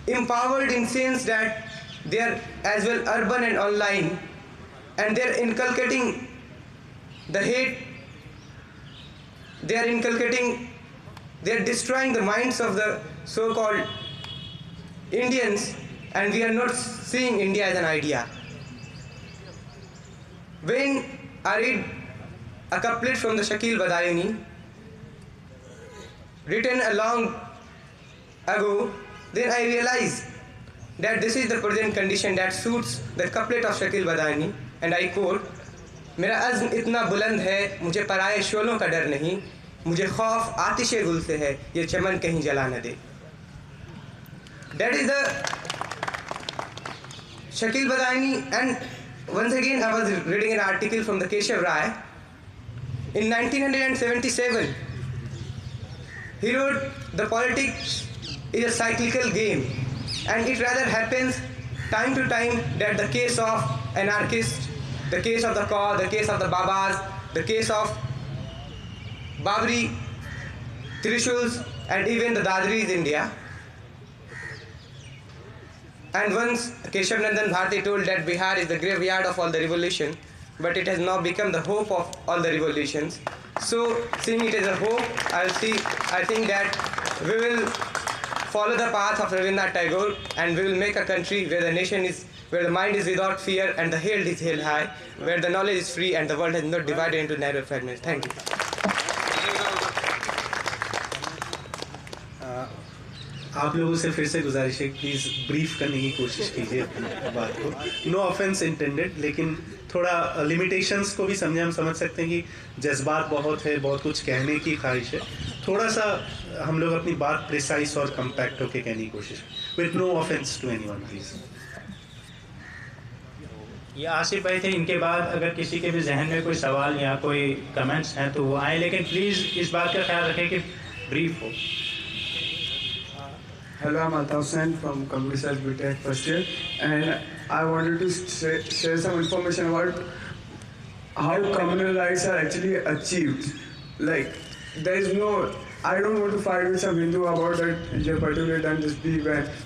Empowered in sense that they are as well urban and online, and they are inculcating the hate, they are destroying the minds of the so-called Indians, and we are not seeing India as an idea. When I read a couplet from the Shakil Badayuni, written a long ago, Then I realize that this is the present condition that suits the couplet of Shakil Badani and I quote میرا عزم اتنا بلند ہے مجھے پرائے شولوں کا ڈر نہیں مجھے خوف آتش گل سے ہے یہ چمن کہیں جلا نہ دے that is the Shakil Badani and once again I was reading an article from the Keshav Rai. In 1977, he wrote The Politics is a cyclical game, and it rather happens time to time that the case of anarchists, the case of the Kaur, the case of the Babas, the case of Babri, Tirishuls, and even the Dadris India. And once Keshav Nandan Bharti told that Bihar is the graveyard of all the revolution, but it has now become the hope of all the revolutions. So seeing it as a hope, I think that we will Follow the path of Rabindranath Tagore, and we will make a country where the nation is, where the mind is without fear, and the hill is held high, where the knowledge is free, and the world is not divided into narrow fragments. Thank you. آپ لوگوں سے پھر سے گزارش ہے please brief کرنے کی کوشش کیجیے اپنی بات کو نو آفینس انٹینڈیڈ لیکن تھوڑا لمیٹیشنس کو بھی سمجھیں ہم سمجھ سکتے ہیں کہ جذبات بہت ہے بہت کچھ کہنے کی خواہش ہے تھوڑا سا ہم لوگ اپنی بات پریسائز اور کمپیکٹ ہو کے کہنے کی کوشش with no offence to anyone please یہ آصف بھائی تھے ان کے بعد اگر کسی کے بھی ذہن میں کوئی سوال یا کوئی کمنٹس ہیں تو وہ آئیں لیکن پلیز اس بات کا خیال رکھیں کہ بریف ہو hello a Mohsin from come سیلفیٹ first year and I want to share some information what how come rights I achieve like there is no I don't to find some Hindu about deep and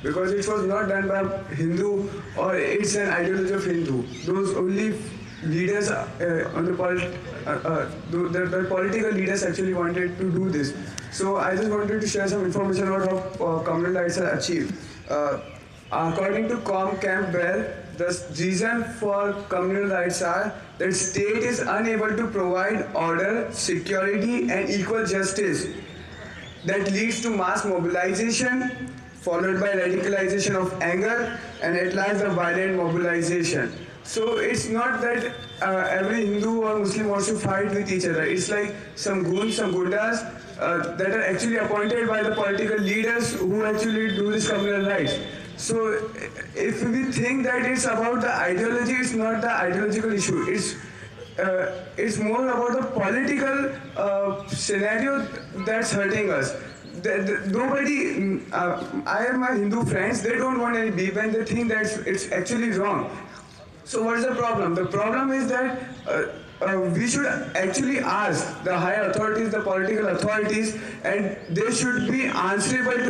because not done by Hindu or it's an ideology of Hindus only's political leader to do this so I wonder some information according reason for common state is unable to provide order security and justice that leads to mass mobilization followed by radicalization so it's not that every Hindu or Uh, that are actually appointed by the political leaders who actually do this communal rights. So if we think that it's about the ideology, it's not the ideological issue. It's uh, more about the political uh, scenario that's hurting us. Nobody, I and my Hindu friends, they don't want any beef and they think that it's actually wrong. So what's the problem? The problem is that we should actually ask the higher authorities the political authorities and they should be answerable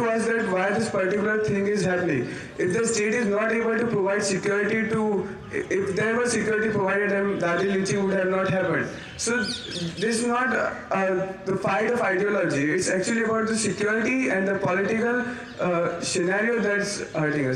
particular thing is he state is total security to there we secured there چی view not had so this is not fight of ideology it's actually security and پ political scenario that ہرک you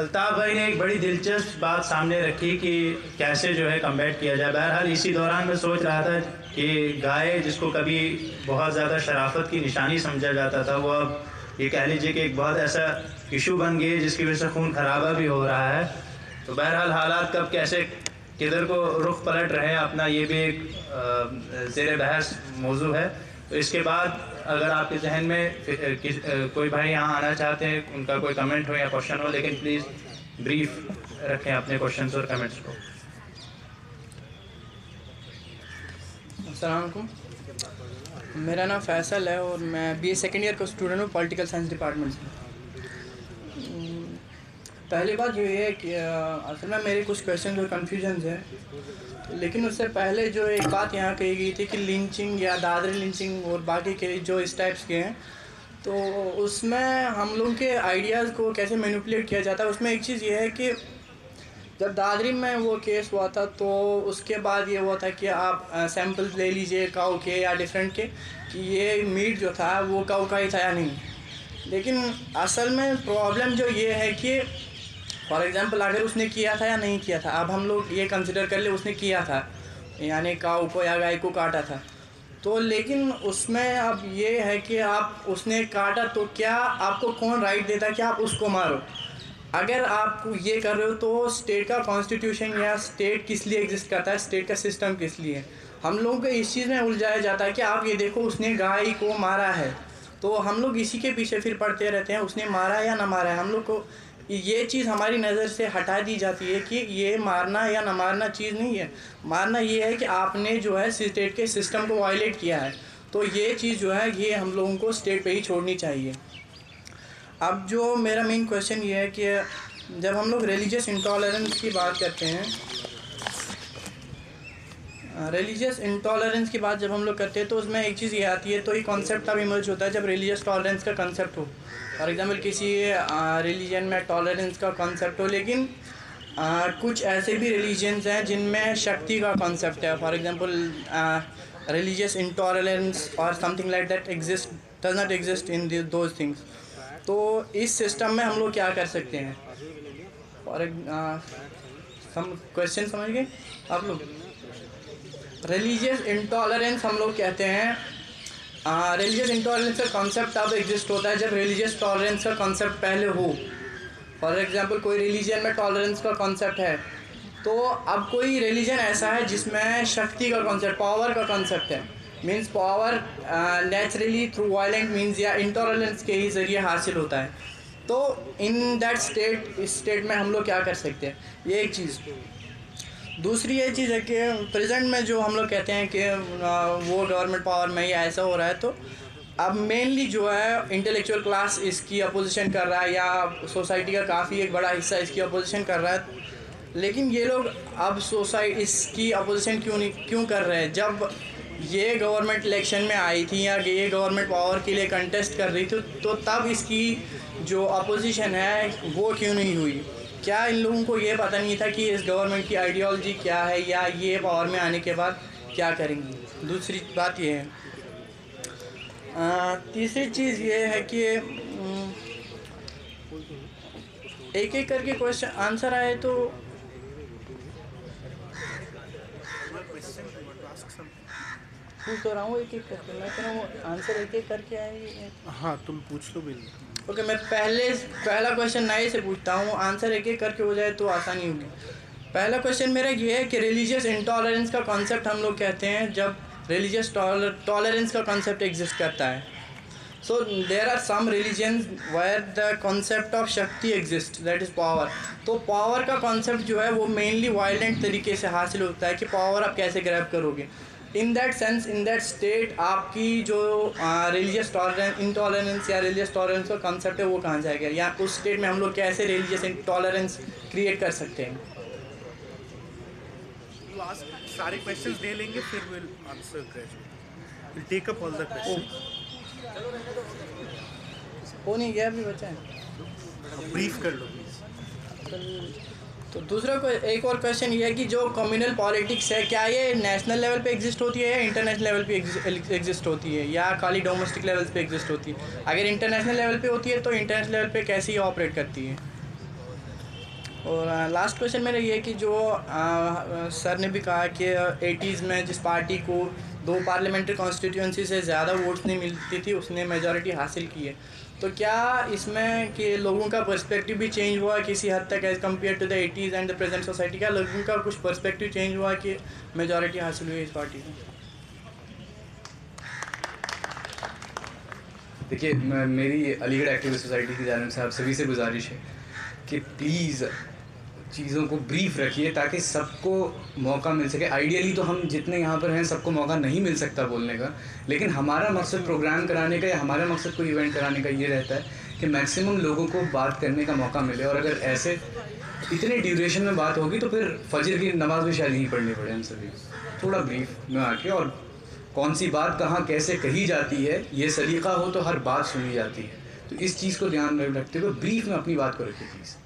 Altaf بھائی نے ایک بڑی دلچسپ بات سامنے رکھی کہ کیسے جو ہے کمبیٹ کیا جائے بہرحال اسی دوران میں سوچ رہا تھا کہ گائے جس کو کبھی بہت زیادہ شرافت کی نشانی سمجھا جاتا تھا وہ اب یہ کہہ لیجیے کہ ایک بہت ایسا ایشو بن گئی جس کی وجہ سے خون خرابہ بھی ہو رہا ہے تو بہرحال حالات کب کیسے کدھر کو رخ پلٹ رہے اپنا یہ بھی ایک زیر بحث موضوع ہے تو اس کے بعد اگر آپ کے ذہن میں کوئی بھائی یہاں آنا چاہتے ہیں ان کا کوئی کمنٹ ہو یا کوشچن ہو لیکن پلیز بریف رکھیں اپنے کوشچنس اور کمنٹس کو السلام علیکم میرا نام فیصل ہے اور میں بی اے سیکنڈ ایئر کا اسٹوڈنٹ ہوں پولیٹیکل سائنس ڈپارٹمنٹ سے پہلی بات یہ ہے کہ اصل میں میرے کچھ کویشچنز اور کنفیوژنز ہیں لیکن اس سے پہلے جو ایک بات یہاں کہی گئی تھی کہ لنچنگ یا دادری لنچنگ اور باقی کے جو اس ٹائپس کے ہیں تو اس میں ہم لوگ کے آئیڈیاز کو کیسے مینوپولیٹ کیا جاتا ہے اس میں ایک چیز یہ ہے کہ جب دادری میں وہ کیس ہوا تھا تو اس کے بعد یہ ہوا تھا کہ آپ سیمپل لے لیجئے کاؤ کے یا ڈفرینٹ کے کہ یہ میٹ جو تھا وہ کاؤ کا ہی تھا یا نہیں لیکن اصل میں پرابلم جو یہ ہے کہ فار ایگزامپل اگر اس نے کیا تھا یا نہیں کیا تھا اب ہم لوگ یہ کنسیڈر کر لے اس نے کیا تھا یعنی کاؤ کو یا گائے کو کاٹا تھا تو لیکن اس میں اب یہ ہے کہ آپ اس نے کاٹا تو کیا آپ کو کون رائٹ دیتا کہ آپ اس کو مارو اگر آپ یہ کر رہے ہو تو اسٹیٹ کا کانسٹیٹیوشن یا اسٹیٹ کس لیے ایگزسٹ کرتا ہے اسٹیٹ کا سسٹم کس لیے ہم لوگوں کو اس چیز میں الجھایا جاتا ہے کہ آپ یہ دیکھو اس نے گائے کو مارا ہے تو ہم لوگ اسی کے پیچھے پھر پڑھتے رہتے ہیں اس نے مارا یا نہ مارا ہے ہم لوگ کو یہ چیز ہماری نظر سے ہٹا دی جاتی ہے کہ یہ مارنا یا نہ مارنا چیز نہیں ہے مارنا یہ ہے کہ آپ نے جو ہے سٹیٹ کے سسٹم کو وائلیٹ کیا ہے تو یہ چیز جو ہے یہ ہم لوگوں کو اسٹیٹ پہ ہی چھوڑنی چاہیے اب جو میرا مین کویشچن یہ ہے کہ جب ہم لوگ ریلیجیس انٹالرنس کی بات کرتے ہیں ریلیجیس انٹالرنس کی بات جب ہم لوگ کرتے ہیں تو اس میں ایک چیز یہ آتی ہے تو ایک کانسیپٹ اب ایمرج ہوتا ہے جب ریلیجیس ٹالرنس کا کانسیپٹ ہو فار ایگزامپل کسی ریلیجن میں ٹالرنس کا کانسیپٹ ہو لیکن کچھ ایسے بھی ریلیجنس ہیں جن میں شکتی کا کانسیپٹ ہے فار ایگزامپل ریلیجیس انٹالرنس اور something like that exist does not exist in those things تو اس سسٹم میں ہم لوگ کیا کر سکتے ہیں کوشچن سمجھ گئے آپ لوگ ریلیجیس انٹالرنس ہم لوگ کہتے ہیں ریلیجس انٹالرنس کا کانسیپٹ اب ایگزسٹ ہوتا ہے جب ریلیجس ٹالرنس کا کانسیپٹ پہلے ہو فار ایگزامپل کوئی ریلیجن میں ٹالرنس کا کانسیپٹ ہے تو اب کوئی ریلیجن ایسا ہے جس میں شکتی کا کانسیپٹ پاور کا کانسیپٹ ہے means power naturally through violent means یا انٹالرنس کے ہی ذریعے حاصل ہوتا ہے تو ان دیٹ اسٹیٹ اس اسٹیٹ میں ہم لوگ کیا کر سکتے ہیں یہ ایک چیز دوسری یہ چیز ہے کہ پریزنٹ میں جو ہم لوگ کہتے ہیں کہ وہ گورنمنٹ پاور میں ہی ایسا ہو رہا ہے تو اب مینلی جو ہے انٹلیکچوئل کلاس اس کی اپوزیشن کر رہا ہے یا سوسائٹی کا کافی ایک بڑا حصہ اس کی اپوزیشن کر رہا ہے لیکن یہ لوگ اب سوسائ اس کی اپوزیشن کیوں نہیں کیوں کر رہے ہیں جب یہ گورنمنٹ الیکشن میں آئی تھی یا یہ گورنمنٹ پاور کے لیے کنٹیسٹ کر رہی تھی تو تب اس کی جو اپوزیشن ہے وہ کیوں نہیں ہوئی کیا ان لوگوں کو یہ پتہ نہیں تھا کہ اس گورنمنٹ کی آئیڈیالوجی کیا ہے یا یہ پاور میں آنے کے بعد کیا کریں گی دوسری بات یہ ہے تیسری چیز یہ ہے کہ ایک ایک کر کے کوشچن آنسر آئے تو پوچھ رہا ہوں ہوں ایک ایک کر کے میں آنسر ایک ایک کر کے ہاں تم پوچھ لو بالکل اوکے میں پہلے پہلا کویشچن نئے سے پوچھتا ہوں آنسر ایک ایک کر کے ہو جائے تو آسانی ہوگی پہلا کوشچن میرا یہ ہے کہ ریلیجیس انٹالرنس کا کانسیپٹ ہم لوگ کہتے ہیں جب ریلیجیس ٹالرنس کا کانسیپٹ ایگزسٹ کرتا ہے so there are some religion where the concept of Shakti exist that is power تو پاور کا کانسیپٹ جو ہے وہ مینلی وائلنٹ طریقے سے حاصل ہوتا ہے کہ پاور آپ کیسے گریب کرو گے in that sense in that state آپ کی جو ریلیجیس انٹالرنس یا ریلیجیس ٹالرنس کا کانسیپٹ ہے وہ کہاں جائے گا یا اس اسٹیٹ میں ہم لوگ کیسے ریلیجیس انٹالرنس کریٹ کر سکتے ہیں سارے کوشچنس دے لیں گے پھر ول آنسر کریں ٹیک اپ آل دا کوشچنس وہ نہیں گیا ابھی بچہ ہے بریف کر لو پلیز تو دوسرا ایک اور کوشچن یہ ہے کہ جو کمیونل پالیٹکس ہے کیا یہ نیشنل لیول پہ ایگزسٹ ہوتی ہے یا انٹرنیشنل لیول پہ ایگزسٹ ہوتی ہے یا خالی ڈومیسٹک لیول پہ ایگزسٹ ہوتی ہے اگر انٹرنیشنل لیول پہ ہوتی ہے تو انٹرنیشنل لیول پہ کیسے یہ آپریٹ کرتی ہے اور لاسٹ کویشچن میرا یہ کہ جو سر نے بھی کہا کہ ایٹیز میں جس پارٹی کو دو پارلیمنٹری کانسٹیٹیوینسی سے زیادہ ووٹس نہیں ملتی تھی اس نے میجورٹی حاصل کی ہے تو کیا اس میں کہ لوگوں کا پرسپیکٹیو بھی چینج ہوا کسی حد تک as compare to the the eighties and society کا کچھ پرسپیکٹیو چینج ہوا کہ میجورٹی حاصل ہوئی اس پارٹی میں دیکھیے میری علی گڑھ ایکٹیوسٹ سوسائٹی کی جانب سے آپ سبھی سے گزارش ہے کہ پلیز چیزوں کو بریف رکھیے تاکہ سب کو موقع مل سکے آئیڈیلی تو ہم جتنے یہاں پر ہیں سب کو موقع نہیں مل سکتا بولنے کا لیکن ہمارا مقصد پروگرام کرانے کا یا ہمارا مقصد کوئی ایونٹ کرانے کا یہ رہتا ہے کہ میکسیمم لوگوں کو بات کرنے کا موقع ملے اور اگر ایسے اتنے ڈیوریشن میں بات ہوگی تو پھر فجر کی نماز بھی شاید نہیں پڑھنی پڑے ہم سبھی تھوڑا بریف میں آ کے اور کون سی بات کہاں کیسے کہی جاتی ہے یہ سلیقہ ہو تو ہر بات سنی جاتی ہے تو اس چیز کو دھیان میں رکھتے ہوئے بریف میں اپنی بات کو رکھیے please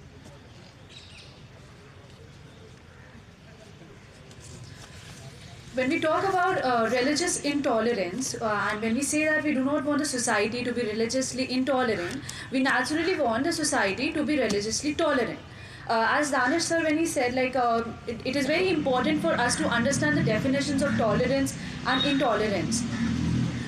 When we talk about uh, religious intolerance, uh, and when we say that we do not want the society to be religiously intolerant, we naturally want the society to be religiously tolerant. Uh, as Danish sir, when he said, like, it is very important for us to understand the definitions of tolerance and intolerance.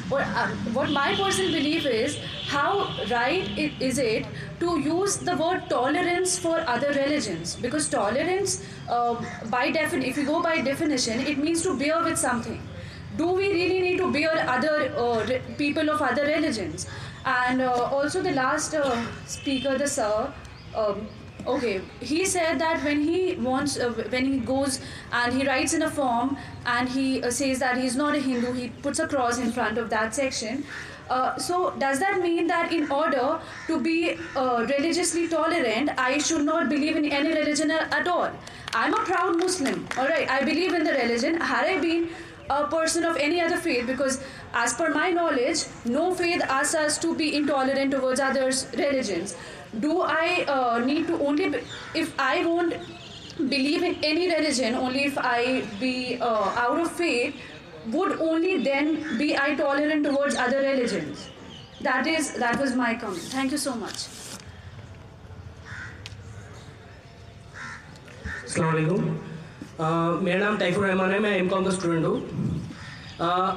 What my personal belief is, how right is it to use the word tolerance for other religions, because tolerance, uh, if you go by definition, it means to bear with something. Do we really need to bear other uh, people of other religions? And uh, also the last speaker, the sir, um, he said that when he goes and he writes in a form and he says that he's not a Hindu, he puts a cross in front of that section, uh, so does that mean that in order to be uh, religiously tolerant, I should not believe in any religion at all? I'm a proud Muslim, all right? I believe in the religion. Had I been a person of any other faith, because as per my knowledge, no faith asks us to be intolerant towards others' religions. Do I uh, need to only, if I won't believe in any religion, only if I be out of faith, would only then be I tolerant towards other religions. That is that was my comment. Thank you so much. السلام علیکم میرا نام ٹائفر رحمان ہے میں M com کا student ہوں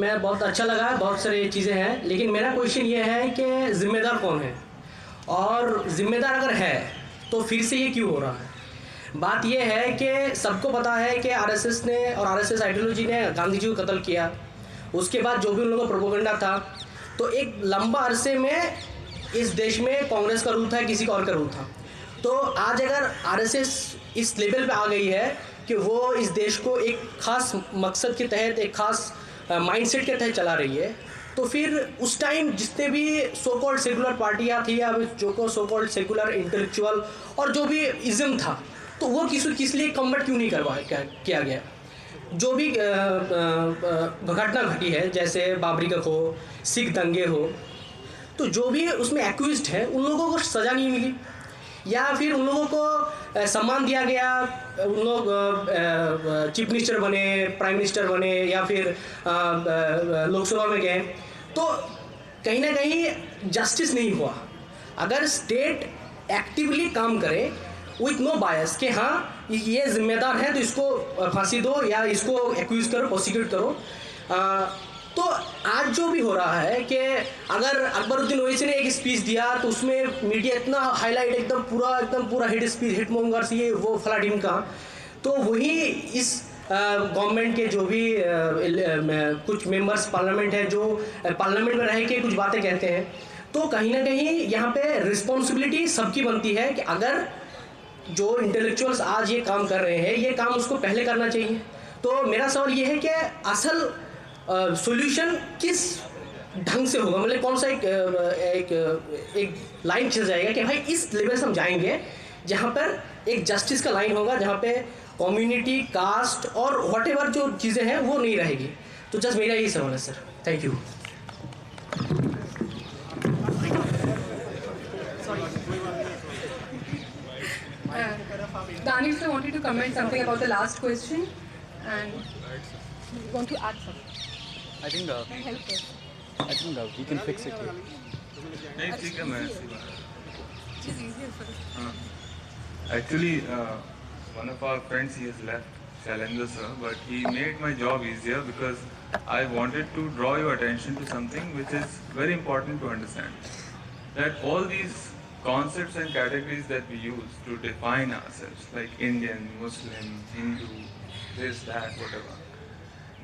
میں بہت اچھا لگا بہت سارے چیزیں ہیں لیکن میرا کوشچن یہ ہے کہ ذمہ دار کون ہے اور ذمہ دار اگر ہے تو پھر سے یہ کیوں ہو رہا ہے بات یہ ہے کہ سب کو پتا ہے کہ آر ایس ایس نے اور آر ایس ایس آئیڈیولوجی نے گاندھی جی کو قتل کیا اس کے بعد جو بھی ان لوگوں کا پروپوگنڈا تھا تو ایک لمبا عرصے میں اس دیش میں کانگریس کا رو تھا کسی کا اور کا کروں تھا تو آج اگر آر ایس ایس اس لیول پہ آ گئی ہے کہ وہ اس دیش کو ایک خاص مقصد کے تحت ایک خاص مائنڈ سیٹ کے تحت چلا رہی ہے تو پھر اس ٹائم جتنے بھی سو کالڈ سیکولر پارٹیاں تھیں یا جو کو سو کالڈ سیکولر انٹلیکچوئل اور جو بھی ازم تھا تو وہ کس کس لیے کنورٹ کیوں نہیں کروایا کیا گیا جو بھی گھٹنا گھٹی ہے جیسے بابری کا ہو سکھ دنگے ہو تو جو بھی اس میں ایکوزڈ ہیں ان لوگوں کو سزا نہیں ملی یا پھر ان لوگوں کو سمان دیا گیا ان لوگ چیف منسٹر بنے پرائم منسٹر بنے یا پھر لوک سبھا میں گئے تو کہیں نہ کہیں جسٹس نہیں ہوا اگر اسٹیٹ ایکٹیولی کام کرے وتھ نو بایس کہ ہاں یہ ذمہ دار ہے تو اس کو پھانسی دو یا اس کو ایکوز کرو پروسیکیوٹ کرو تو آج جو بھی ہو رہا ہے کہ اگر اکبر الدین اویسی نے ایک اسپیچ دیا تو اس میں میڈیا اتنا ہائی لائٹ ایک دم پورا ایک دم پورا ہٹ اسپیچ ہٹ مونگر سے یہ وہ ٹیم کا تو وہی اس گورنمنٹ کے جو بھی کچھ ممبرس پارلیمنٹ ہیں جو پارلیمنٹ میں رہ کے کچھ باتیں کہتے ہیں تو کہیں نہ کہیں یہاں پہ رسپانسبلٹی سب کی بنتی ہے کہ اگر جو انٹلیکچوئلس آج یہ کام کر رہے ہیں یہ کام اس کو پہلے کرنا چاہیے تو میرا سوال یہ ہے کہ اصل سولیوشن کس ڈھنگ سے ہوگا مطلب کون سا ایک ایک لائن چل جائے گا کہ بھائی اس لیول سے ہم جائیں گے جہاں پر ایک جسٹس کا لائن ہوگا جہاں پہ کمیونٹی کاسٹ اور واٹ ایور جو چیزیں ہیں وہ نہیں رہے گی تو جسٹ میرا یہی سوال ہے sir thank you but he make my job easier I want drawing attention which is relevant to understand these concepts and categories that we use to define ourselves, like Indian, Muslim, Hindu, this, that, whatever.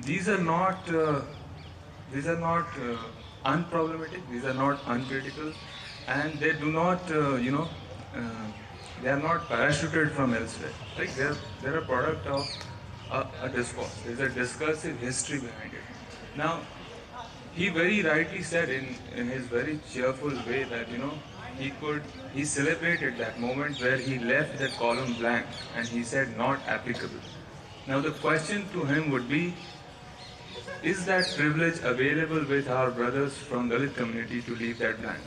These are not uh, uh, unproblematic. These are not uncritical, and they do not, uh, they are not parachuted from elsewhere. Like they're a product of a discourse. There's a discursive history behind it. Now, he very rightly said in his very cheerful way that he celebrated that moment where he left that column blank and he said not applicable. Now the question to him would be, is that privilege available with our brothers from Dalit community to leave that blank?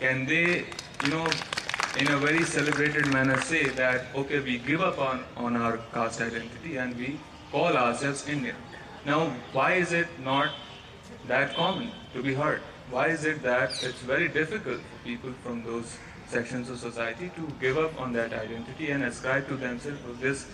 Can they, in a very celebrated manner say that, okay, we give up on our caste identity and we call ourselves Indian. Now, why is it not that common to be heard? Why is it that it's very difficult for people from those sections of society to give up on that identity and ascribe to themselves this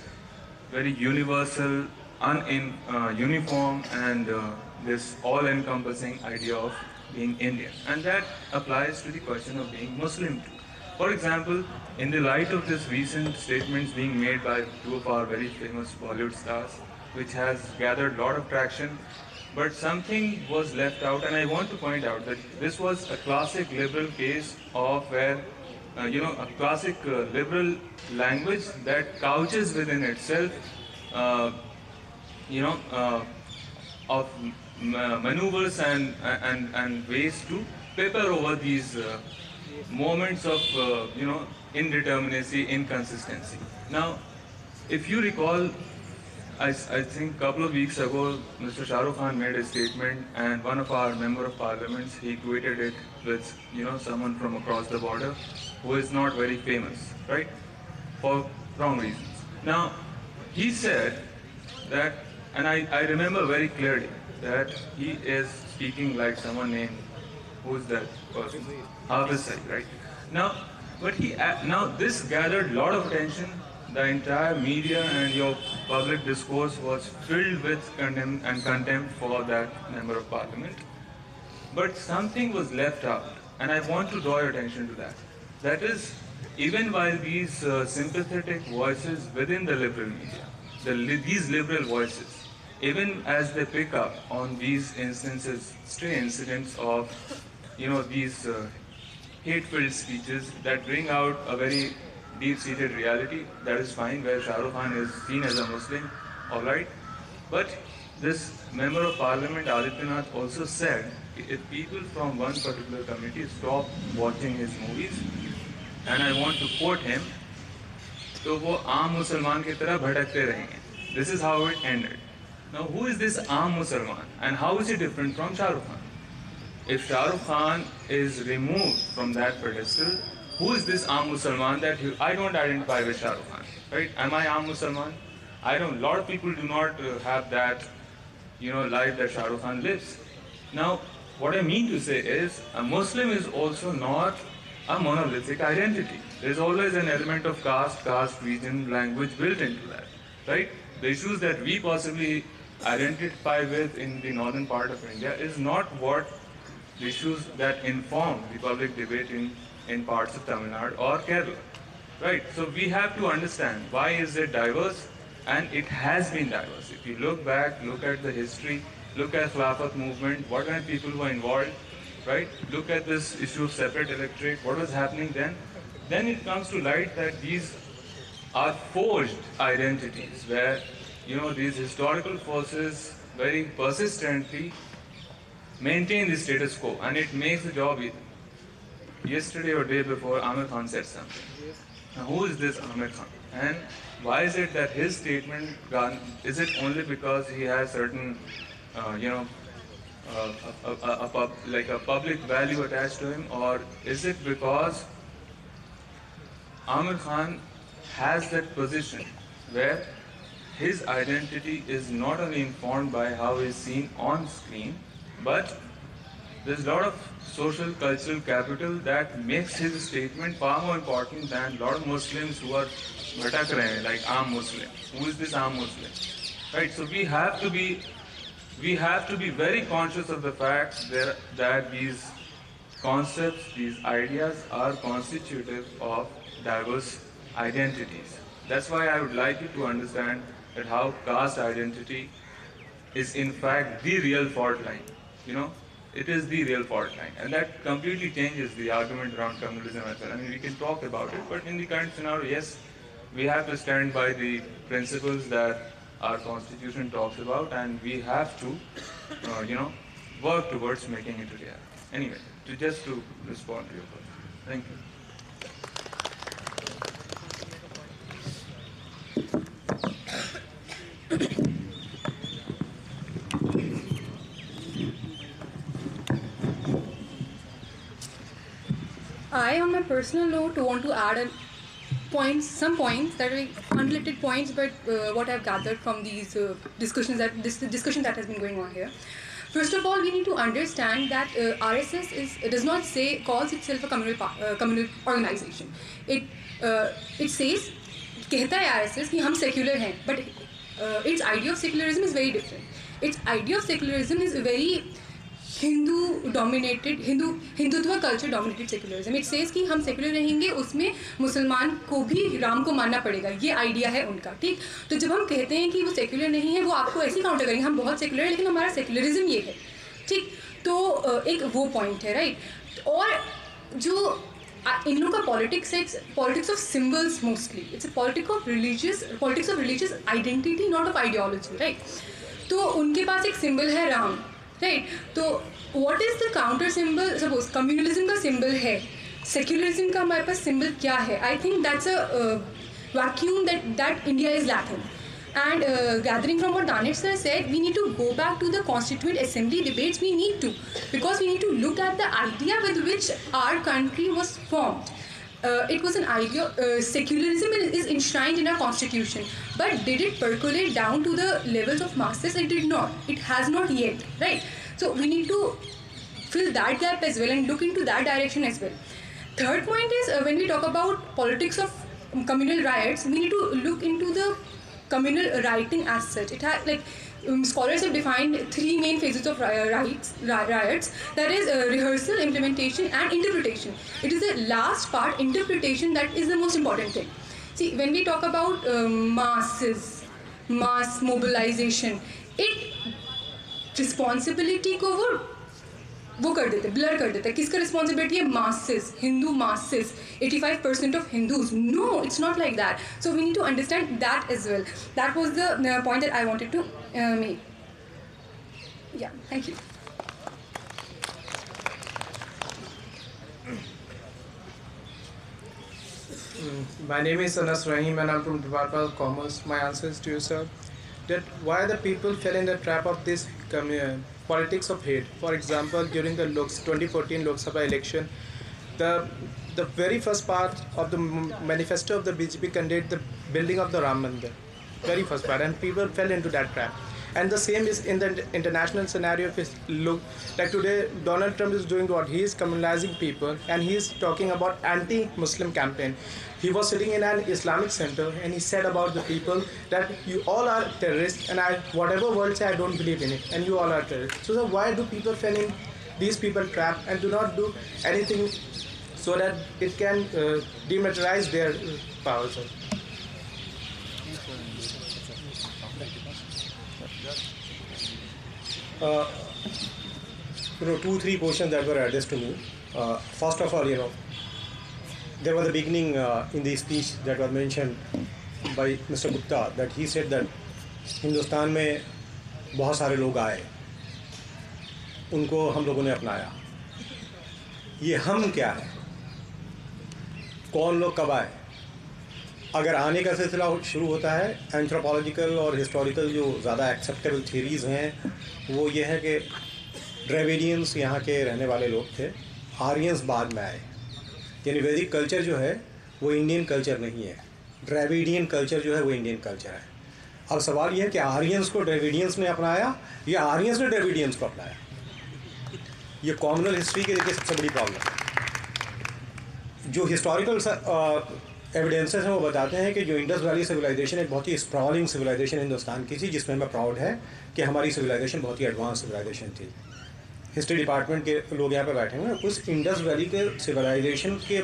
very universal, uh, uniform and uh, this all-encompassing idea of being Indian? And that applies to the question of being Muslim too. For example, in the light of this recent statements being made by two of our very famous Bollywood stars, which has gathered a lot of traction, but something was left out, and I want to point out that this was a classic liberal case of where, uh, a classic uh, liberal language that couches within itself, uh, of maneuvers and ways to paper over these moments of indeterminacy, inconsistency. Now, if you recall I think a couple of weeks ago, Mr. Shah Rukh Khan made a statement, and one of our member of parliaments, he equated it with, someone from across the border who is not very famous, right? For wrong reasons. Now, he said that, and I remember very clearly that he is speaking like someone named, who's that person? Hafez Saeed, right? Now, uh, this gathered a lot of attention the entire media and your public discourse was filled with condemn and contempt for that Member of Parliament. But something was left out, and I want to draw your attention to that. That is, even while these uh, sympathetic voices within the liberal media, these liberal voices, even as they pick up on these instances, stray incidents of, these uh, hate-filled speeches that bring out a very deep seated reality that is fine ways Shah Rukh Khan is seen as a Muslim but this member of parliament Aditya Nath also said people farmer comes and I want come تو وہ عام مسلمان کی طرح بھٹکتے رہیں گے this is how and who's this عام مسلمان and how is it different from Shah Rukh Khan if Shah Rukh Khan is remove from that per Who is this Aam Musalman that you, I don't identify with Shah Rukh Khan, right? Am I Aam Musalman? I don't, a lot of people do not uh, have that, you know, life that Shah Rukh Khan lives. Now, what I mean to say is, a Muslim is also not a monolithic identity. There's always an element of caste, region, language built into that, right? The issues that we possibly identify with in the northern part of India is not what the issues that inform the public debate in in parts of Tamil Nadu or Kerala, right? So we have to understand why is it diverse, and it has been diverse. If you look back, look at the history, look at Khilafat movement, what kind of people were involved, right? Look at this issue of separate electorate, what was happening then. Then it comes to light that these are forged identities where, you know, these historical forces very persistently maintain the status quo, and it makes the job Yesterday or day before, Aamir Khan said something. Now, who is this Aamir Khan? And why is it that his statement, is it only because he has certain, uh, uh, a public value attached to him, or is it because Aamir Khan has that position where his identity is not only informed by how he is seen on screen, but there's a lot of social, cultural capital that makes his statement far more important than a lot of Muslims who are bhatak rahe hain, like Aam Muslim. Who is this Aam Muslim? Right, so we have to be very conscious of the fact that these concepts, these ideas are constitutive of diverse identities. That's why I would like you to understand that how caste identity is in fact the real fault line, you know. It is the real fault line and that completely changes the argument ground کمپیوزم ایتا ہے we can talk about it but in current چنؤ yes we have to stand by the principles that our constitution talks about and we have to you know work towards making اٹھے our a way to just to respond U P thank you انٹڈ but what have gathered from these discussion that has been going out here first of all we need to understand that R S S is does not say cause self organization کہتا ہے R S S کہ ہم secular ہیں but its idea of secularism is very different its idea of secularism is very Hindu dominated Hindu Hindutva culture dominated secularism it says کہ ہم secular رہیں گے اس میں مسلمان کو بھی رام کو ماننا پڑے گا یہ آئیڈیا ہے ان کا ٹھیک تو جب ہم کہتے ہیں کہ وہ سیکولر نہیں ہے وہ آپ کو ایسے ہی کاؤنٹر کریں گے ہم بہت سیکولر ہیں لیکن ہمارا سیکولرزم یہ ہے ٹھیک تو ایک وہ پوائنٹ ہے رائٹ اور جو ان لوگوں کا پالیٹکس ہے politics of symbols mostly it's a politic of religious politics of religious identity not of ideology right تو ان کے پاس ایک سمبل ہے رام رائٹ تو what is the counter symbol suppose communism کا سمبل ہے سیکولرزم کا ہمارے پاس سمبل کیا ہے I think that's a vacuum that that India is lacking and gathering from over sir set we need to go back to the constitute assembly debates we need to because we need to look at the idea with which our country was formed Uh, it was an idea, uh, secularism is enshrined in our constitution, but did it percolate down to the levels of masses? It did not. It has not yet, right? So we need to fill that gap as well and look into that direction as well. Third point is uh, when we talk about politics of communal riots, we need to look into the communal rioting as such. It has like um, scholars have defined three main phases of riots, that is uh, rehearsal, implementation and interpretation. It is the last part, interpretation, that is the most important thing. See, when we talk about um, mass mobilization, it responsibility ko wo وہ کر دیتے blur کر دیتے کس کا responsibility ہے masses Hindu masses eighty five percent of Hindus no it's not like that so we need to understand that is well that was the point that I wanted to me یا thank you my name is Anas Rahim and I from department of commerce my answer to you sir that why the people fell in the trap of this commune politics of hate. For example, during the 2014 Lok Sabha election, the very first part of the manifesto of the BJP contained the building of the Ram Mandir, very first part, and people fell into that trap. And the same is in the international scenario. If you look, like today, Donald Trump is doing what? He is criminalizing people, and he is talking about anti-Muslim campaign. He was sitting in an Islamic center, and he said about the people that you all are terrorists, and whatever world say, I don't believe in it, and you all are terrorists. So why do people fall in these people trap and do not do anything so that it can uh, dematerialize their uh, powers? To three portion that would to you first of all you know that was the beginning in the speech that was mention by mister Gupta that he said that Hindustan میں بہت سارے لوگ آئے ان کو ہم لوگوں نے اپنایا یہ ہم کیا ہے کون لوگ کب آئے اگر آنے کا سلسلہ شروع ہوتا ہے اینتھروپالوجیکل اور ہسٹوریکل جو زیادہ ایکسیپٹیبل تھیریز ہیں وہ یہ ہے کہ ڈریویڈینس یہاں کے رہنے والے لوگ تھے آرینس بعد میں آئے یعنی ویدک کلچر جو ہے وہ انڈین کلچر نہیں ہے ڈریویڈین کلچر جو ہے وہ انڈین کلچر ہے اب سوال یہ ہے کہ آرینس کو ڈریویڈینس نے اپنایا یا آرینس نے ڈریویڈینس کو اپنایا یہ کامنل ہسٹری کے دیکھیے سب سے بڑی پرابلم ہے جو ہسٹوریکل ایویڈینسز ہیں وہ بتاتے ہیں کہ جو انڈس ویلی سویلائزیشن ایک بہت ہی اسپرالنگ سویلائزیشن ہندوستان کی تھی جی، جس میں ہمیں پراؤڈ ہے کہ ہماری سویلائزیشن بہت ہی ایڈوانس سویلائزیشن تھی ہسٹری ڈپارٹمنٹ کے لوگ یہاں پہ بیٹھے ہیں اس انڈس ویلی کے سویلائزیشن کے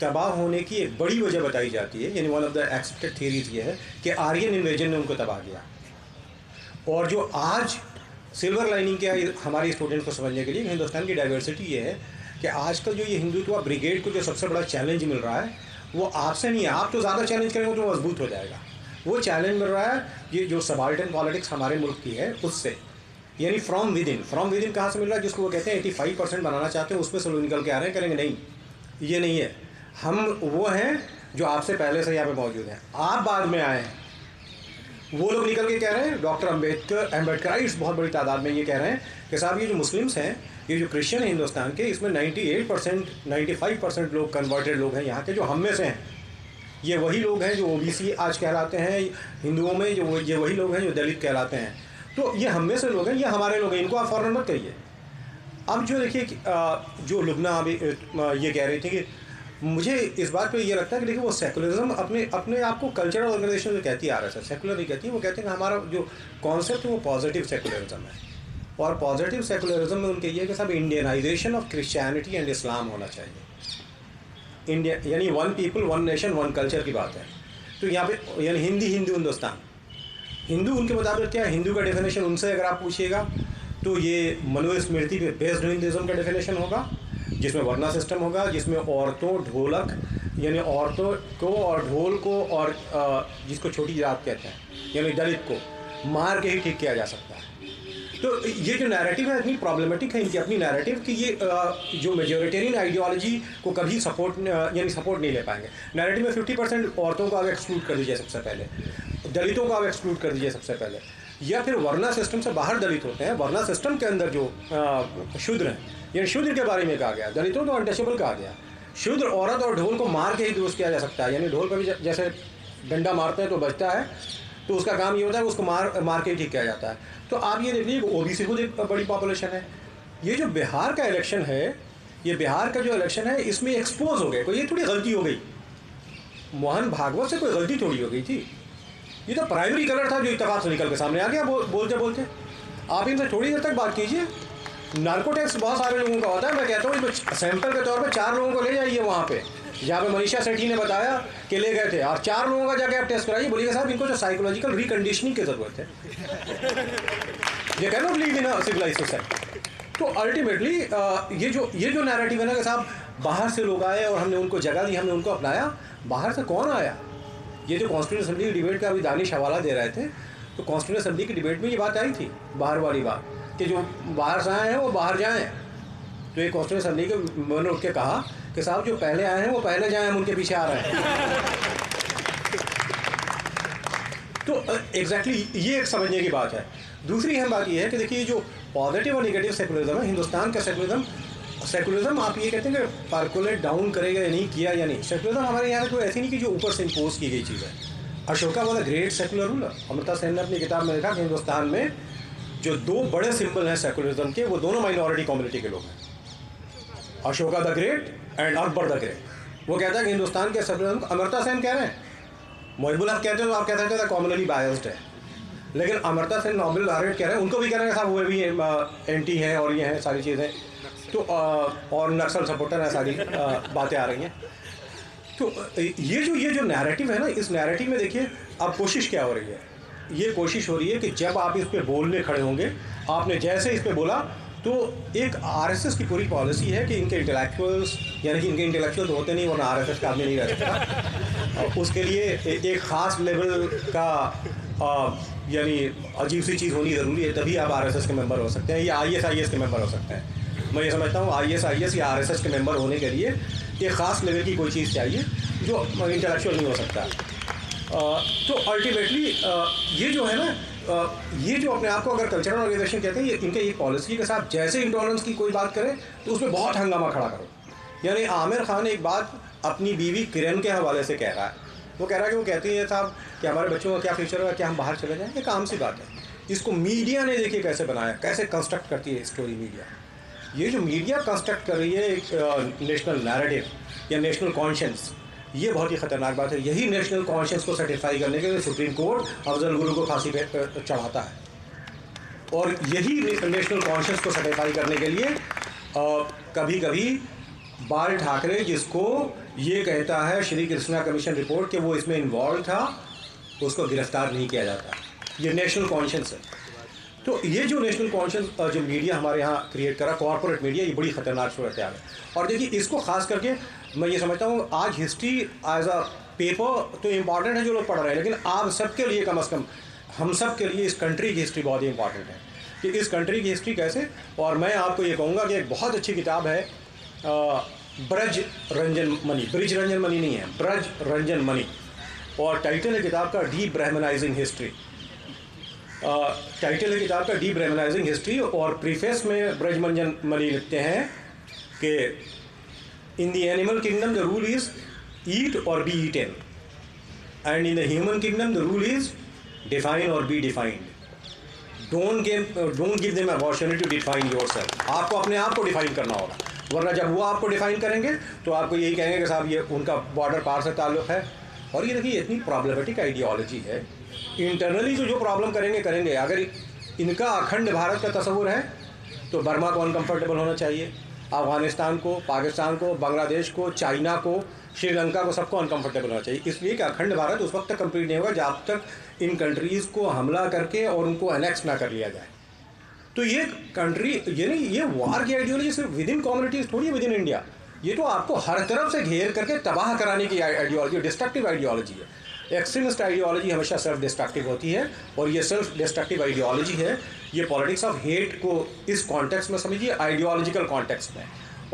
تباہ ہونے کی ایک بڑی وجہ بتائی جاتی ہے یعنی one of the expected theories یہ ہے کہ آرین انویژن نے ان کو تباہ کیا اور جو آج سلور لائننگ کے ہمارے اسٹوڈنٹ کو سمجھنے کے لیے ہندوستان کی ڈائیورسٹی یہ ہے کہ آج کل جو یہ ہندوتوا بریگیڈ کو جو سب سے بڑا چیلنج مل رہا ہے وہ آپ سے نہیں ہے آپ تو زیادہ چیلنج کریں گے وہ تو مضبوط ہو جائے گا وہ چیلنج مل رہا ہے یہ جو سبالٹن پالیٹکس ہمارے ملک کی ہے اس سے یعنی from within from within کہاں سے مل رہا ہے جس کو وہ کہتے ہیں ایٹی فائیو پرسینٹ بنانا چاہتے ہیں اس میں سے لوگ نکل کے آ رہے ہیں کہیں گے نہیں یہ نہیں ہے ہم وہ ہیں جو آپ سے پہلے سے یہاں پہ موجود ہیں آپ بعد میں آئے ہیں وہ لوگ نکل کے کہہ رہے ہیں ڈاکٹر امبیڈکر امبیڈکر اس بہت بڑی تعداد میں یہ کہہ رہے ہیں کہ صاحب یہ جو مسلمس ہیں یہ جو کرسچن ہے ہندوستان کے اس میں ninety eight percent ninety five percent لوگ کنورٹیڈ لوگ ہیں یہاں کے جو ہم میں سے ہیں یہ وہی لوگ ہیں جو او بی سی آج کہلاتے ہیں ہندوؤں میں جو یہ وہی لوگ ہیں جو دلت کہلاتے ہیں تو یہ ہم میں سے لوگ ہیں یہ ہمارے لوگ ہیں ان کو آپ فوراً مت کہیے اب جو دیکھیے جو لبنا ابھی یہ کہہ رہی تھی کہ مجھے اس بات پہ یہ لگتا ہے کہ دیکھیے وہ سیکولرزم اپنے اپنے آپ کو کلچرل آرگنائزیشن جو کہتی آ رہا ہے سیکولر نہیں کہتی وہ کہتے ہیں کہ ہمارا جو کانسیپٹ ہے وہ پازیٹیو سیکولرزم ہے اور پازیٹیو سیکولرزم میں ان کے یہ کہ سب Indianization of Christianity and Islam ہونا چاہیے انڈیا یعنی one people one nation one culture کی بات ہے تو یہاں پہ یعنی ہندی ہندو ہندوستان ہندو ان کے مطابق کیا ہندو کا ڈیفینیشن ان سے اگر آپ پوچھیے گا تو یہ منو اسمرتی پہ بیسڈ ہندوازم کا ڈیفینیشن ہوگا جس میں ورنہ سسٹم ہوگا جس میں عورتوں ڈھولک یعنی عورتوں کو اور ڈھول کو اور جس کو چھوٹی جات کہتے ہیں یعنی دلت کو مار کے ہی ٹھیک کیا جا سکتا ہے تو یہ جو نیریٹو ہے اتنی پرابلمٹک ہے ان کی اپنی نیریٹو کہ یہ جو میجورٹیرین آئیڈیالوجی کو کبھی سپورٹ یعنی سپورٹ نہیں لے پائیں گے نیریٹو میں ففٹی پرسینٹ عورتوں کو آپ ایکسکلوڈ کر دیجیے سب سے پہلے دلتوں کو آپ ایکسکلوڈ کر دیجیے سب سے پہلے یا پھر ورنا سسٹم سے باہر دلت ہوتے ہیں ورنا سسٹم کے اندر جو شدر ہیں یعنی شدر کے بارے میں کہا گیا دلتوں کو انٹچبل کہا گیا شدر عورت اور ڈھول کو مار کے ہی درست کیا جا سکتا ہے یعنی ڈھول پہ بھی جیسے ڈنڈا مارتے ہیں تو بچتا ہے تو اس کا کام یہ ہوتا ہے اس کو مار مار کے ٹھیک کیا جاتا ہے تو آپ یہ دیکھ لیجیے او بی سی خود ایک بڑی پاپولیشن ہے یہ جو بہار کا الیکشن ہے یہ بہار کا جو الیکشن ہے اس میں ایکسپوز ہو گئے کوئی تھوڑی غلطی ہو گئی موہن بھاگوت سے کوئی غلطی تھوڑی ہو گئی تھی یہ تو پرائیوری کلر تھا جو اتفاق سے نکل کے سامنے آ گیا بولتے بولتے آپ ان سے تھوڑی دیر تک بات کیجیے نارکوٹیکس بہت سارے لوگوں کا ہوتا ہے میں کہتا ہوں سیمپل کے طور پہ چار لوگوں کو لے جائیے وہاں پہ جہاں پہ منیشا سیٹھی نے بتایا کہ لے گئے تھے اور چار لوگوں کا جا کے آپ ٹیسٹ کرائیے بولیے صاحب ان کو جو سائیکولوجیکل ریکنڈیشننگ کی ضرورت ہے یہ کہنا believe live in civilized society تو الٹیمیٹلی یہ جو یہ جو نیرٹیو ہے نا کہ صاحب باہر سے لوگ آئے اور ہم نے ان کو جگہ دی ہم نے ان کو اپنایا باہر سے کون آیا یہ جو کانسٹیٹیوٹ اسمبلی کی ڈبیٹ کا ابھی دانش حوالہ دے رہے تھے تو کانسٹیٹیوٹ اسمبلی کی ڈیبیٹ میں یہ بات آئی تھی باہر والی بات کہ جو باہر سے آئے ہیں وہ باہر جائیں تو یہ اسمبلی کے نے اٹھ کے کہا کہ صاحب جو پہلے آئے ہیں وہ پہلے جائیں ہم ان کے پیچھے آ رہے ہیں تو ایگزیکٹلی یہ ایک سمجھنے کی بات ہے دوسری اہم بات یہ ہے کہ دیکھیے جو پازیٹیو اور نگیٹیو سیکولرزم ہے ہندوستان کا سیکولرزم سیکولرزم آپ یہ کہتے ہیں کہ پارکولیٹ ڈاؤن کرے گا یا نہیں کیا یا نہیں سیکولرزم ہمارے یہاں کوئی ایسی نہیں کہ جو اوپر سے امپوز کی گئی چیز ہے Ashoka was great secular ruler Amartya Sen نے اپنی کتاب میں لکھا کہ ہندوستان میں جو دو بڑے سمبل ہیں سیکولرزم کے وہ دونوں مائنورٹی کمیونٹی کے لوگ ہیں اشوکا دا گریٹ اینڈ اور بڑھ کے کرے وہ کہتا ہے کہ ہندوستان کے سرپرن امرتا سین کہہ رہے ہیں محب الحق کہتے ہیں تو آپ کہتے ہیں کہ ہیں کامنلی بائنسڈ ہے لیکن امرتا سین نوبل لاریٹ کہہ رہے ہیں ان کو بھی کہہ رہے ہیں صاحب وہ بھی اینٹی ہیں اور یہ ہیں ساری چیزیں تو اور نکسل سپورٹر ہیں ساری باتیں آ رہی ہیں تو یہ جو یہ جو نیریٹو ہے نا اس نیریٹو میں دیکھیے اب کوشش کیا ہو رہی ہے یہ کوشش ہو رہی ہے کہ جب آپ اس پہ بولنے کھڑے ہوں گے آپ نے جیسے اس پہ بولا تو ایک آر ایس ایس کی پوری پالیسی ہے کہ ان کے انٹلیکچوئلس یعنی کہ ان کے انٹلیکچوئل ہوتے نہیں ورنہ آر ایس ایس کا آدمی نہیں رہ سکتا اس کے لیے ایک خاص لیول کا یعنی عجیب سی چیز ہونی ضروری ہے تبھی آپ آر ایس ایس کے ممبر ہو سکتے ہیں یا آئی ایس آئی ایس کے ممبر ہو سکتے ہیں میں یہ سمجھتا ہوں آئی ایس آئی ایس یا آر ایس ایس کے ممبر ہونے کے لیے ایک خاص لیول کی کوئی چیز چاہیے جو انٹلیکچوئل نہیں ہو سکتا تو الٹیمیٹلی یہ جو ہے نا یہ جو اپنے آپ کو اگر کلچرل آرگنائزیشن کہتے ہیں یہ ان کے یہ پالیسی کے ساتھ جیسے انٹالرنس کی کوئی بات کریں تو اس میں بہت ہنگامہ کھڑا کرو یعنی عامر خان ایک بات اپنی بیوی کرن کے حوالے سے کہہ رہا ہے وہ کہہ رہا ہے کہ وہ کہتی ہیں یہ صاحب کہ ہمارے بچوں کا کیا فیوچر ہوگا کیا ہم باہر چلے جائیں ایک عام سی بات ہے اس کو میڈیا نے دیکھیے کیسے بنایا کیسے کنسٹرکٹ کرتی ہے اسٹوری میڈیا یہ جو میڈیا کنسٹرکٹ کر رہی ہے ایک نیشنل نیرٹیو یا نیشنل کانشنس یہ بہت ہی خطرناک بات ہے یہی نیشنل کانشنس کو سیٹسفائی کرنے کے لیے سپریم کورٹ افضل گرو کو پہ چڑھاتا ہے اور یہی نیشنل کانشنس کو سیٹسفائی کرنے کے لیے کبھی کبھی بال ٹھاکرے جس کو یہ کہتا ہے شری کرشنا کمیشن رپورٹ کہ وہ اس میں انوالو تھا اس کو گرفتار نہیں کیا جاتا یہ نیشنل کانشنس ہے تو یہ جو نیشنل کانشنس جو میڈیا ہمارے یہاں کریٹ کرا کارپوریٹ میڈیا یہ بڑی خطرناک صورت حال ہے اور دیکھیے اس کو خاص کر کے میں یہ سمجھتا ہوں آج ہسٹری ایز اے پیپر تو امپارٹنٹ ہے جو لوگ پڑھ رہے ہیں لیکن آپ سب کے لیے کم از کم ہم سب کے لیے اس کنٹری کی ہسٹری بہت ہی امپارٹنٹ ہے کہ اس کنٹری کی ہسٹری کیسے اور میں آپ کو یہ کہوں گا کہ ایک بہت اچھی کتاب ہے برج رنجن منی برج رنجن منی نہیں ہے برج رنجن منی اور ٹائٹل ہے کتاب کا ڈی برہمنائزنگ ہسٹری ٹائٹل ہے کتاب کا ڈیپ ریملائزنگ ہسٹری اور پریفیس میں برج منجن ملی لکھتے ہیں کہ in the animal kingdom the rule is eat or be eaten and in the human kingdom the rule is define or be defined don't game don't give them opportunity define yourself آپ کو اپنے آپ کو define کرنا ہوگا ورنہ جب وہ آپ کو ڈیفائن کریں گے تو آپ کو یہی کہیں گے کہ صاحب یہ ان کا بارڈر پار سے تعلق ہے اور یہ دیکھیے اتنی پرابلمٹک آئیڈیالوجی ہے انٹرنلی جو پرابلم کریں گے کریں گے اگر ان کا اکھنڈ بھارت کا تصور ہے تو برما کو انکمفرٹیبل ہونا چاہیے افغانستان کو پاکستان کو بنگلہ دیش کو چائنا کو شری لنکا کو سب کو انکمفرٹیبل ہونا چاہیے اس لیے کہ اکھنڈ بھارت اس وقت تک کمپلیٹ نہیں ہوگا جب تک ان کنٹریز کو حملہ کر کے اور ان کو انیکس نہ کر لیا جائے تو یہ کنٹری یعنی یہ وار کی آئیڈیالوجی صرف ود ان کمیونٹیز تھوڑی ہے ود ان انڈیا یہ تو آپ کو ہر طرف سے گھیر کر کے تباہ کرانے کی آئیڈیالوجی ڈسٹرکٹیو آئیڈیالوجی ہے ایکسٹریمسٹ آئیڈیالوجی ہمیشہ سیلف ڈسٹرکٹیو ہوتی ہے اور یہ سیلف ڈسٹرکٹیو آئیڈیالوجی ہے یہ پالیٹکس آف ہیٹ کو اس کانٹیکس میں سمجھیے آئیڈیالوجیکل کانٹیکس میں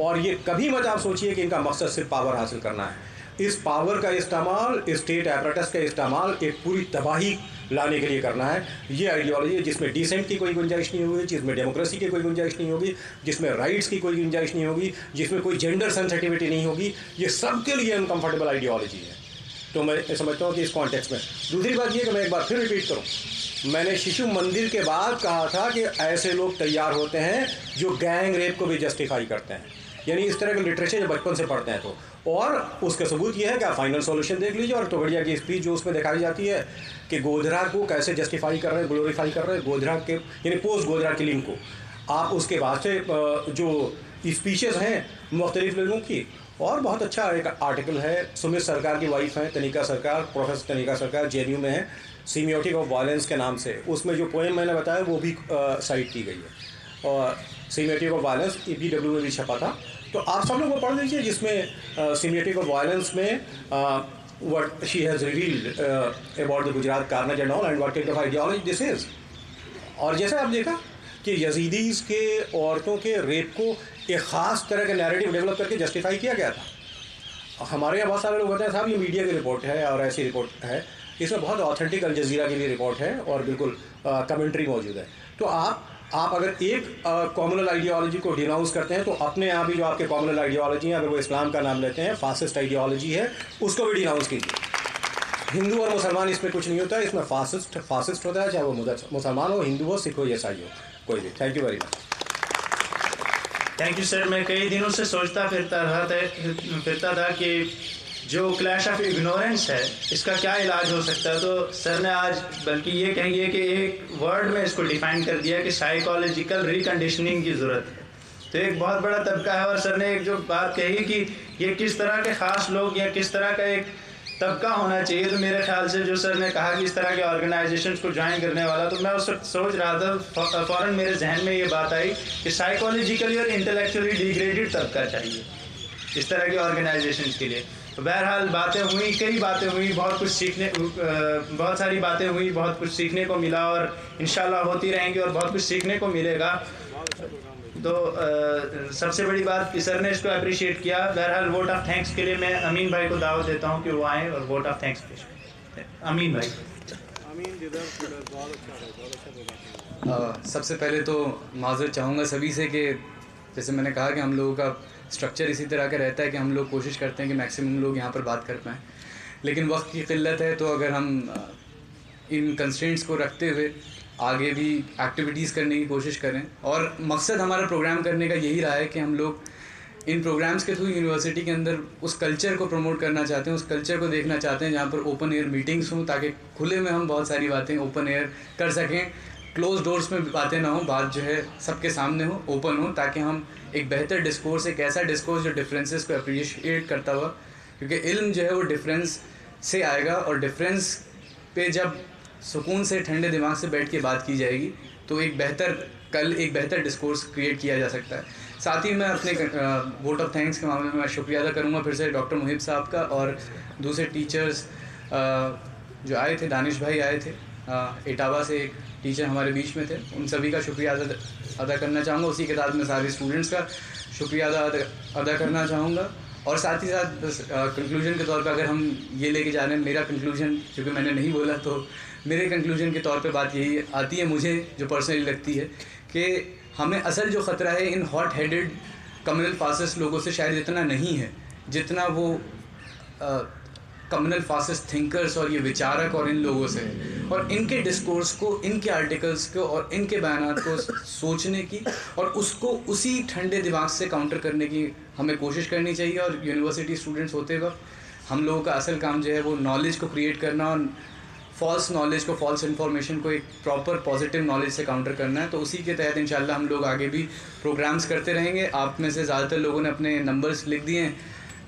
اور یہ کبھی مت آپ سوچیے کہ ان کا مقصد صرف پاور حاصل کرنا ہے اس پاور کا استعمال اسٹیٹ ایپریٹس کا استعمال ایک پوری تباہی لانے کے لیے کرنا ہے یہ آئیڈیالوجی ہے جس میں ڈیسنٹ کی کوئی گنجائش نہیں ہوگی جس میں ڈیموکریسی کی کوئی گنجائش نہیں ہوگی جس میں رائٹس کی کوئی گنجائش نہیں ہوگی جس میں کوئی جینڈر سینسٹیوٹی نہیں ہوگی یہ سب کے لیے انکمفرٹیبل آئیڈیالوجی ہے تو میں سمجھتا ہوں کہ اس کانٹیکس میں دوسری بات یہ کہ میں ایک بار پھر ریپیٹ کروں میں نے شیشو مندر کے بعد کہا تھا کہ ایسے لوگ تیار ہوتے ہیں جو گینگ ریپ کو بھی جسٹیفائی کرتے ہیں یعنی اس طرح کے لٹریچر جو بچپن سے پڑھتے ہیں تو اور اس کا ثبوت یہ ہے کہ آپ فائنل سولوشن دیکھ لیجیے اور توگڑیا کی اسپیچ جو اس میں دکھائی جاتی ہے کہ گودھرا کو کیسے جسٹیفائی کر رہے ہیں گلوریفائی کر رہے ہیں گودھرا کے یعنی پوسٹ گودھرا کلنگ کو آپ اس کے واسطے جو اسپیچز ہیں مختلف لوگوں کی اور بہت اچھا ایک آرٹیکل ہے سمیر سرکار کی وائف ہیں تنیکا سرکار پروفیسر تنیکا سرکار جے این یو میں ہیں سیمیوٹک آف وائلنس کے نام سے اس میں جو پوئم میں نے بتایا وہ بھی سائٹ کی گئی ہے اور semiotic of violence E P W میں بھی چھپا تھا تو آپ سب لوگوں کو پڑھ لیجیے جس میں سیمیوٹک آف وائلنس میں what she has revealed the Gujarat and all and what of this is اور جیسے آپ دیکھا کہ یزیدیز کے عورتوں کے ریپ کو ایک خاص طرح کے نیریٹو ڈیولپ کر کے جسٹیفائی کیا گیا تھا ہمارے یہاں بہت سارے لوگ ہوتے ہیں صاحب یہ میڈیا کی رپورٹ ہے اور ایسی رپورٹ ہے اس میں بہت آتھینٹک الجزیرہ کے لیے رپورٹ ہے اور بالکل کمنٹری موجود ہے تو آپ آپ اگر ایک کامنل آئیڈیالوجی کو ڈیناؤنس کرتے ہیں تو اپنے یہاں ہی جو آپ کے کامنل آئیڈیالوجی ہیں اگر وہ اسلام کا نام لیتے ہیں فاسسٹ آئیڈیالوجی ہے اس کو بھی ڈیناؤنس کیجیے ہندو اور مسلمان اس میں کچھ نہیں ہوتا ہے اس میں فاسسٹ فاسسٹ ہوتا ہے چاہے وہ مسلمان ہو ہندو ہو سکھ ہو عیسائی ہو کوئی بھی thank you very much thank you sir میں کئی دنوں سے سوچتا پھرتا رہا تھا پھرتا تھا کہ جو کلیش آف اگنورینس ہے اس کا کیا علاج ہو سکتا ہے تو سر نے آج بلکہ یہ کہیں گے کہ ایک ورڈ میں اس کو ڈیفائن کر دیا کہ سائیکالوجیکل ریکنڈیشننگ کی ضرورت ہے تو ایک بہت بڑا طبقہ ہے اور سر نے ایک جو بات کہی کہ یہ کس طرح کے خاص لوگ یا کس طرح کا ایک طبقہ ہونا چاہیے تو میرے خیال سے جو سر نے کہا کہ اس طرح کے آرگنائزیشنس کو جوائن کرنے والا تو میں اس وقت سوچ رہا تھا فوراً میرے ذہن میں یہ بات آئی کہ سائیکولوجیکلی اور انٹلیکچولی ڈیگریڈیڈ طبقہ چاہیے اس طرح کے آرگنائزیشنس کے لیے تو بہرحال باتیں ہوئیں کئی باتیں ہوئیں بہت کچھ سیکھنے بہت ساری باتیں ہوئیں بہت کچھ سیکھنے کو ملا اور ان شاء اللہ ہوتی رہیں گی اور بہت کچھ سیکھنے کو ملے گا تو سب سے بڑی بات سر نے اس کو اپریشیٹ کیا بہرحال ووٹ آف تھینکس کے لیے میں امین بھائی کو دعوت دیتا ہوں کہ وہ آئیں اور ووٹ آف تھینکس پیش امین بھائی اچھا اچھا سب سے پہلے تو معذرت چاہوں گا سبھی سے کہ جیسے میں نے کہا کہ ہم لوگوں کا اسٹرکچر اسی طرح کا رہتا ہے کہ ہم لوگ کوشش کرتے ہیں کہ میکسیمم لوگ یہاں پر بات کر پائیں لیکن وقت کی قلت ہے تو اگر ہم ان کنسٹینٹس کو رکھتے ہوئے آگے بھی ایکٹیویٹیز کرنے کی کوشش کریں اور مقصد ہمارا پروگرام کرنے کا یہی رہا ہے کہ ہم لوگ ان پروگرامس کے تھرو یونیورسٹی کے اندر اس کلچر کو پروموٹ کرنا چاہتے ہیں اس کلچر کو دیکھنا چاہتے ہیں جہاں پر اوپن ایئر میٹنگس ہوں تاکہ کھلے میں ہم بہت ساری باتیں اوپن ایئر کر سکیں کلوز ڈورس میں باتیں نہ ہوں بات جو ہے سب کے سامنے ہو اوپن ہوں تاکہ ہم ایک بہتر ڈسکورس ایک ایسا ڈسکورس جو ڈفرینسز کو اپریشیٹ کرتا ہوا کیونکہ علم جو ہے وہ ڈفرینس سے آئے گا اور ڈفرینس پہ جب سکون سے ٹھنڈے دماغ سے بیٹھ کے بات کی جائے گی تو ایک بہتر کل ایک بہتر ڈسکورس کریٹ کیا جا سکتا ہے ساتھ ہی میں اپنے ووٹ آف تھینکس کے معاملے میں میں شکریہ ادا کروں گا پھر سے ڈاکٹر محب صاحب کا اور دوسرے ٹیچرس جو آئے تھے دانش بھائی آئے تھے اٹاوا سے ایک ٹیچر ہمارے بیچ میں تھے ان سبھی کا شکریہ ادا ادا کرنا چاہوں گا اسی کے ساتھ میں سارے اسٹوڈنٹس کا شکریہ ادا ادا کرنا چاہوں گا اور ساتھ ہی ساتھ بس کنکلوژن کے طور پہ اگر ہم یہ لے کے جا رہے ہیں میرا کنکلوژن چونکہ میں نے نہیں بولا تو میرے کنکلوژن کے طور پہ بات یہی آتی ہے مجھے جو پرسنلی لگتی ہے کہ ہمیں اصل جو خطرہ ہے ان ہاٹ ہیڈڈ کمیونل فاسس لوگوں سے شاید اتنا نہیں ہے جتنا وہ کمیونل فاسس تھنکرس اور یہ وچارک اور ان لوگوں سے اور ان کے ڈسکورس کو ان کے آرٹیکلس کو اور ان کے بیانات کو سوچنے کی اور اس کو اسی ٹھنڈے دماغ سے کاؤنٹر کرنے کی ہمیں کوشش کرنی چاہیے اور یونیورسٹی اسٹوڈنٹس ہوتے وقت ہم لوگوں کا اصل کام جو ہے وہ نالج کو کریئٹ کرنا اور فالس نالج کو فالس انفارمیشن کو ایک پراپر پازیٹیو نالج سے کاؤنٹر کرنا ہے تو اسی کے تحت انشاءاللہ ہم لوگ آگے بھی پروگرامز کرتے رہیں گے آپ میں سے زیادہ تر لوگوں نے اپنے نمبرس لکھ دیے ہیں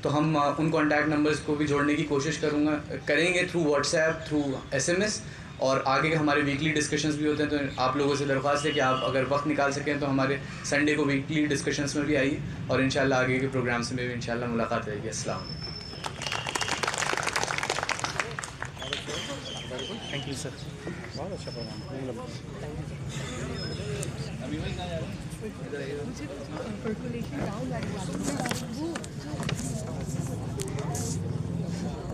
تو ہم ان کانٹیکٹ نمبرس کو بھی جوڑنے کی کوشش کروں گا کریں گے through WhatsApp through S M S اور آگے کے ہمارے ویکلی ڈسکشنز بھی ہوتے ہیں تو آپ لوگوں سے درخواست ہے کہ آپ اگر وقت نکال سکیں تو ہمارے سنڈے کو ویکلی ڈسکشنز میں بھی آئیے اور انشاءاللہ آگے کے پروگرامس میں بھی انشاءاللہ ملاقات رہے گی السلام علیکم جی سر بہت باڑھ گئی